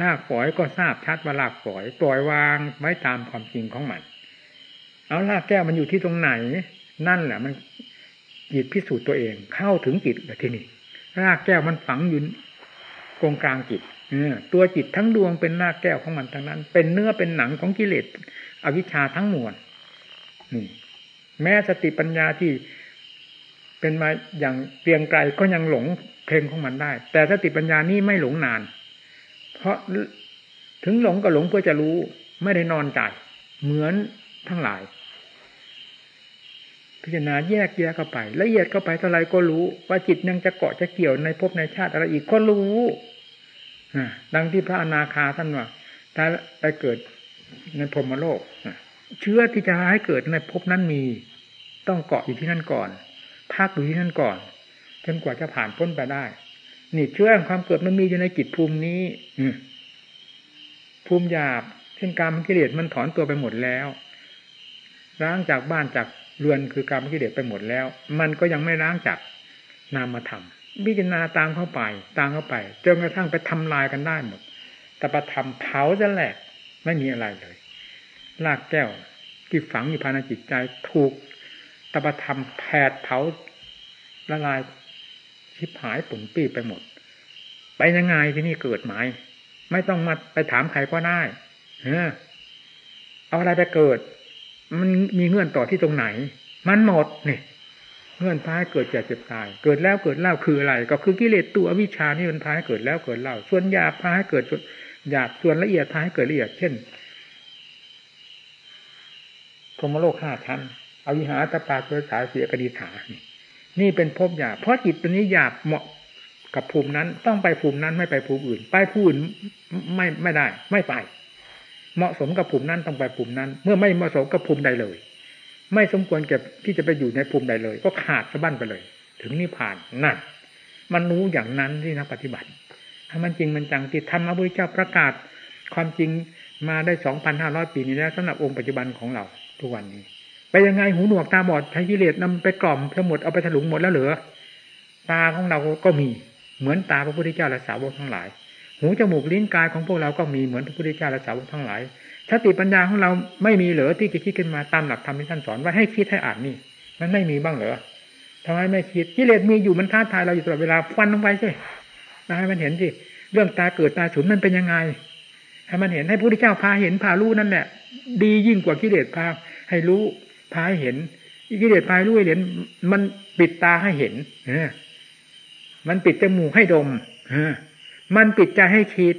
A: ลากฝอยก็ทราบชัดว่าลากฝอย ปล่อยวางไว้ตามความจริงของมัน เอาลากแก้วมันอยู่ที่ตรงไหน นั่นแหละมัน จิตพิสูจน์ตัวเองเข้าถึงจิตแบบที่นี่รากแก้วมันฝังอยู่กงกลางจิตตัวจิตทั้งดวงเป็นหน้าแก้วของมันทั้งนั้น เป็นเนื้อเป็นหนังของกิเลสอวิชชาทั้งมวลนี่ แม้สติปัญญาที่เป็นมาอย่างเพียงไกลก็ยังหลงเพลงของมันได้ แต่สติปัญญานี้ไม่หลงนาน เพราะถึงหลงก็หลงเพื่อจะรู้ไม่ได้นอนใจเหมือนทั้งหลาย พิจารณาแยกแยกเข้าไป ละเอียดเข้าไปเท่าไรก็รู้ ว่าจิตยังจะเกาะจะเกี่ยวในภพในชาติอะไรอีกก็รู้ดังที่พระอนาคาท่านว่าถ้าไปเกิดในพรมโลกเชื้อที่จะให้เกิดในภพนั้นมี ต้องเกาะอยู่ที่นั่นก่อนพักอยู่ที่นั่นก่อนจนกว่าจะผ่านพ้นไปได้ นี่เชื้อความเกิดมันมีอยู่ในจิตภูมินี้ภูมิหยาบเช่นการมกิเลสมันถอนตัวไปหมดแล้วล้างจากบ้านจาก เรือนคือการมกิเลสไปหมดแล้ว มันก็ยังไม่ล้างจากนามธรรมพิจารณาตามเข้าไปตามเข้าไปจนกระทั่งไปทำลายกันได้หมดแต่ประทำเผาจะแหลกไม่มีอะไรเลยลากแก้วที่ฝังอยู่ภายในจิตใจถูกตปธรรมแผดเผาละลายชิบหายปุ่นปี้ไปหมด ไปยังไงที่นี่เกิดหมาย ไม่ต้องมาไปถามใครก็ได้เออเอาอะไรไปเกิด มันมีเงื่อนต่อที่ตรงไหน มันหมดนี่เงื่อนพายเกิดแก่เจ็บตาย เกิดแล้วเกิดเล่าคืออะไร ก็คือกิเลสตัววิชานี่มันพายเกิดแล้วเกิดเล่าส่วนหยาบพายเกิดหยาบส่วนละเอียดพายเกิดละเอียด เช่นพรมโลกห้าชั้นอวิหาตปาเกิดสาเสียกดีฐานี่เป็นภพหยาบเพราะจิตตัวนี้หยาบเหมาะกับภูมินั้น ต้องไปภูมินั้นไม่ไปภูมิอื่น ไปภูมิอื่นไม่ไม่ได้ ไม่ไป เหมาะสมกับภูมินั้นต้องไปภูมินั้น เมื่อไม่เหมาะสมกับภูมิใดเลย ไม่สมควรเก็บที่จะไปอยู่ในภูมิใดเลย ก็ขาดสะบั้นไปเลย ถึงนิพพานนั่นมันรู้อย่างนั้นที่นักปฏิบัติถ้ามันจริงมันจังติดธรรมพระพุทธเจ้าประกาศ ความจริงมาได้สองพันห้าร้อยปีนี้แล้วสำหรับองค์ปัจจุบันของเราทุกวันนี้ ไปยังไงหูหนวกตาบอดใช้กิเลสนำไปกล่อมทั้งหมดเอาไปถลุงหมดแล้วเหรอตาของเราก็มีเหมือนตาพระพุทธเจ้าและสาวกทั้งหลาย หูจมูกลิ้นกายของพวกเราก็มีเหมือนพระพุทธเจ้าและสาวกทั้งหลายสติปัญญาของเราไม่มีเหรอที่จะคิดขึ้นมาตามหลักธรรมที่ท่านสอนว่าให้คิดให้อ่านนี่ มันไม่มีบ้างเหรอทำไมไม่คิดกิเลสมีอยู่มันท้าทายเราอยู่ตลอดเวลาฟันลงไปสิให้มันเห็นสิเรื่องตาเกิดตาสูญมันเป็นยังไงให้มันเห็นให้พระพุทธเจ้าพาเห็นพารู้นั่นแหละดียิ่งกว่ากิเลสพาให้รู้พาให้เห็นกิเลสพาให้รู้ให้เห็น มันปิดตาให้เห็นมันปิดจมูกให้ดม มันปิดใจให้คิด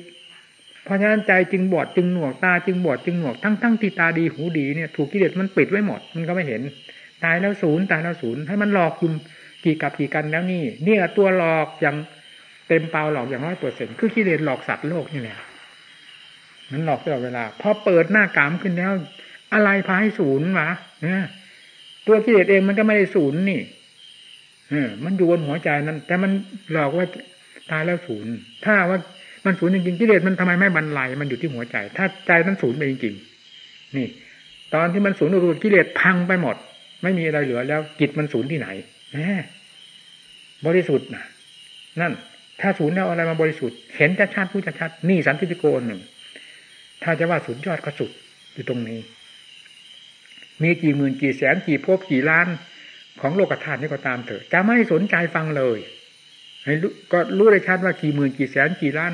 A: เพราะฉะนั้นใจจึงบอดจึงหนวกตาจึงบอดจึงหนวกทั้งทั้งที่ตาดีหูดีเนี่ยถูกกิเลสมันปิดไว้หมดมันก็ไม่เห็น ตายแล้วศูนย์ตายแล้วศูนย์ให้มันหลอกคุณกี่กับกี่กันแล้วนี่เนี่ยตัวหลอกอย่างเต็มเปล่าหลอกอย่างร้อยเปอร์เซ็นต์คือกิเลสหลอกสัตว์โลกนี่แหละมันหลอกตลอดเวลาพอเปิดหน้ากามขึ้นแล้ว อะไรพาให้ศูนย์วะเนี่ยตัวกิเลสเองมันก็ไม่ได้ศูนย์นี่เออมันอยู่บนหัวใจนั้น แต่มันหลอกว่า ตายแล้วศูนย์ถ้าว่ามันศูนย์จริงๆกิเลสมันทำไมไม่บรรลัยมันอยู่ที่หัวใจ ถ้าใจมันศูนย์ไปจริงๆนี่ ตอนที่มันศูนย์รูกิเลสพังไปหมด ไม่มีอะไรเหลือแล้วจิตมันศูนย์ที่ไหนแหมบริสุทธิ์นะนั่น ถ้าศูนย์แล้วอะไรมาบริสุทธิ์เห็นชัดชัดผู้ชัดชัดนี่สันติโกนหนึ่งถ้าจะว่าสุดยอดก็สุดอยู่ตรงนี้ มีกี่หมื่นกี่แสนกี่ภพกี่ล้านของโลกธาตุนี่ก็ตามเถอะจะไม่สนใจฟังเลย ให้ก็รู้ได้ชัดว่ากี่หมื่นกี่แสนกี่ล้าน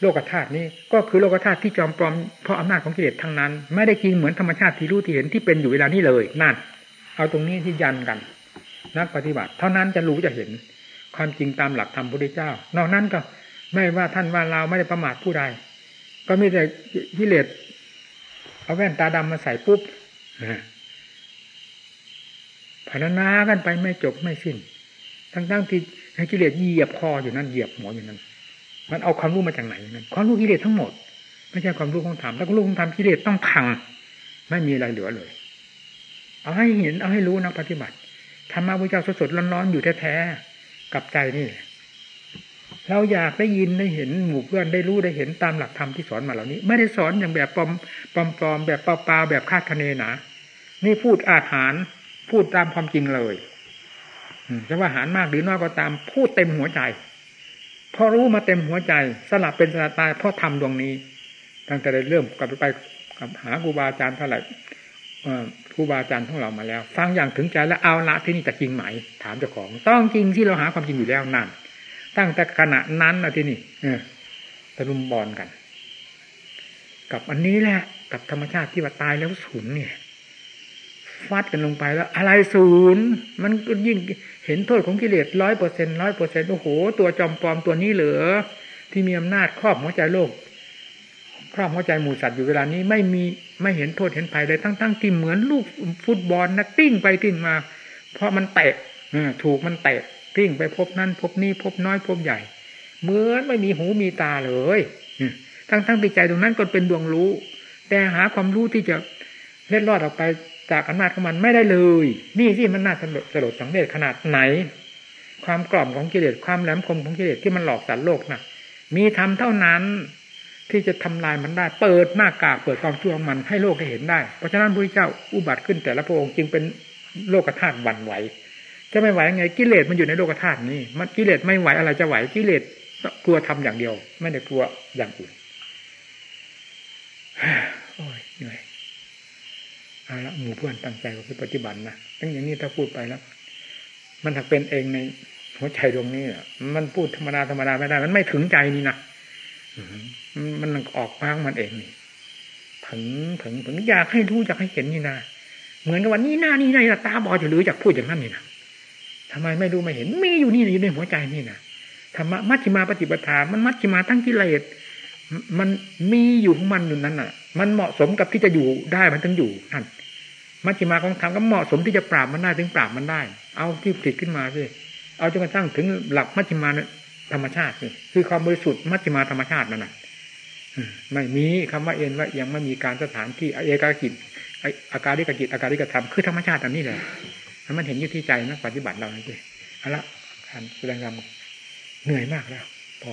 A: โลกธาตุนี้ ก็คือโลกธาตุที่จอมปลอมเพราะอำนาจของกิเลสทั้งนั้น ไม่ได้จริงเหมือนธรรมชาติที่รู้ที่เห็นที่เป็นอยู่เวลานี้เลยนั่นเอาตรงนี้ที่ยันกัน นักปฏิบัติ เท่านั้นจะรู้จะเห็นความจริงตามหลักธรรมพระพุทธเจ้า นอกนั้นก็ไม่ว่าท่านว่าเราไม่ได้ประมาทผู้ใดก็มีแต่กิเลสเอาแว่นตาดำมาใส่ปุ๊บพารนากันไปไม่จบไม่สิ้น ทั้งๆที่ ให้กิเลสเหยียบคออยู่นั่นเหยียบหัวอยู่นั่นมันเอาความรู้มาจากไหนนั่นความรู้กิเลสทั้งหมด ไม่ใช่ความรู้ของธรรมถ้าความรู้ของธรรมกิเลสต้องพัง ไม่มีอะไรเหลือเลย เอาให้เห็นเอาให้รู้นักปฏิบัติธรรมะพระเจ้าสดๆร้อนๆอยู่แท้ๆกับใจนี่เราอยากได้ยินได้เห็นหมู่เพื่อนได้รู้ได้เห็นตามหลักธรรมที่สอนมาเหล่านี้ ไม่ได้สอนอย่างแบบปลอมปลอมปลอมแบบเปล่าๆแบบคาดคะเนนะนี่พูดอาหารพูดตามความจริงเลย จะว่าหารมากหรือน้อยก็ตามพูดเต็มหัวใจ พอรู้มาเต็มหัวใจ สลับเป็นสลับตายเพราะทำดวงนี้ ตั้งแต่ได้เริ่มกลับไปกับหาครูบาอาจารย์เท่าไหร่ครูบาอาจารย์ของเรามาแล้ว ฟังอย่างถึงใจแล้วเอาละที่นี่จะจริงไหม ถามเจ้าของ ต้องจริงที่เราหาความจริงอยู่แล้วนั่นตั้งแต่ขณะนั้นนะที่นี่เออตะลุมบอลกัน กับอันนี้แหละ กับธรรมชาติที่ว่าตายแล้วศูนย์เนี่ยฟัดกันลงไปแล้ว อะไรศูนย์มันก็ยิ่ง เห็นโทษของกิเลสร้อยเปอร์เซ็นร้อยเปอร์เซ็นโอ้โห ตัวจอมปลอมตัวนี้เหลือ ที่มีอำนาจครอบหัวใจโลก ครอบหัวใจหมู่สัตว์อยู่เวลานี้ไม่มีไม่เห็นโทษเห็นภัยเลยทั้งๆที่เหมือนลูกฟุตบอลนะติ้งไปติ้งมา เพราะมันเตะถูกมันเตะติ้งไปพบนั่นพบนี่พบน้อยพบใหญ่ เหมือนไม่มีหูมีตาเลยทั้งทั้งใจตรงนั้นก็เป็นดวงรู้ แต่หาความรู้ที่จะเล็ดลอดออกไป จากอำนาจของมันไม่ได้เลย นี่ที่มันน่าสลดสลดสังเวชขนาดไหน ความกล่อมของกิเลสความแหลมคมของกิเลสที่มันหลอกสัตว์โลกนะมีทำเท่านั้นที่จะทำลายมันได้ เปิดหน้ากากเปิดความชั่วมันให้โลกได้เห็นได้ เพราะฉะนั้นพระเจ้าอุบัติขึ้นแต่ละพระองค์จึงเป็นโลกธาตุวันไหวจะไม่ไหวไงกิเลสมันอยู่ในโลกธาตุนี้มันกิเลสไม่ไหวอะไรจะไหวกิเลสกลัวทำอย่างเดียว ไม่ได้กลัวอย่างอื่น เอาละหมู่เพื่อนตั้งใจว่าคือปฏิบัตินะตั้งอย่างนี้ถ้าพูดไปแล้ว มันถักเป็นเองในหัวใจตรงนี้มันพูดธรรมดาธรรมดาไม่ได้ มันไม่ถึงใจนี่นะมันออกพังมันเองนี่ถึงถึงถึงอยากให้รู้อยากให้เห็นนี่นะเหมือนกับวันนี้หน้านี่ในตาบอดหรืออยากพูดอย่างนั้นนี่นะทำไมไม่รู้ไม่เห็นมีอยู่นี่อยู่ในหัวใจนี่นะธรรมะมัชฌิมาปฏิปทามันมัชฌิมาทั้งกิเลส มันมีอยู่ของมันอยู่นั้นน่ะ มันเหมาะสมกับที่จะอยู่ได้มันถึงอยู่นั่นมัชฌิมาของธรรมก็เหมาะสมที่จะปราบมันได้ถึงปราบมันได้ เอาที่ติดขึ้นมาสิเอาจนกระทั่งถึงหลักมัชฌิมาธรรมชาติสิคือความบริสุทธิ์มัชฌิมาธรรมชาตินั่นน่ะไม่มีคำว่าเอ็นว่ายังไม่มีการสถานที่เอกากิจอาการดิกกิจอาการดิกธรรมคือธรรมชาติอันนี้แหละมันเห็นอยู่ที่ใจนะปฏิบัติเราเลยเอาละการแสดงธรรมเหนื่อยมากแล้วพอ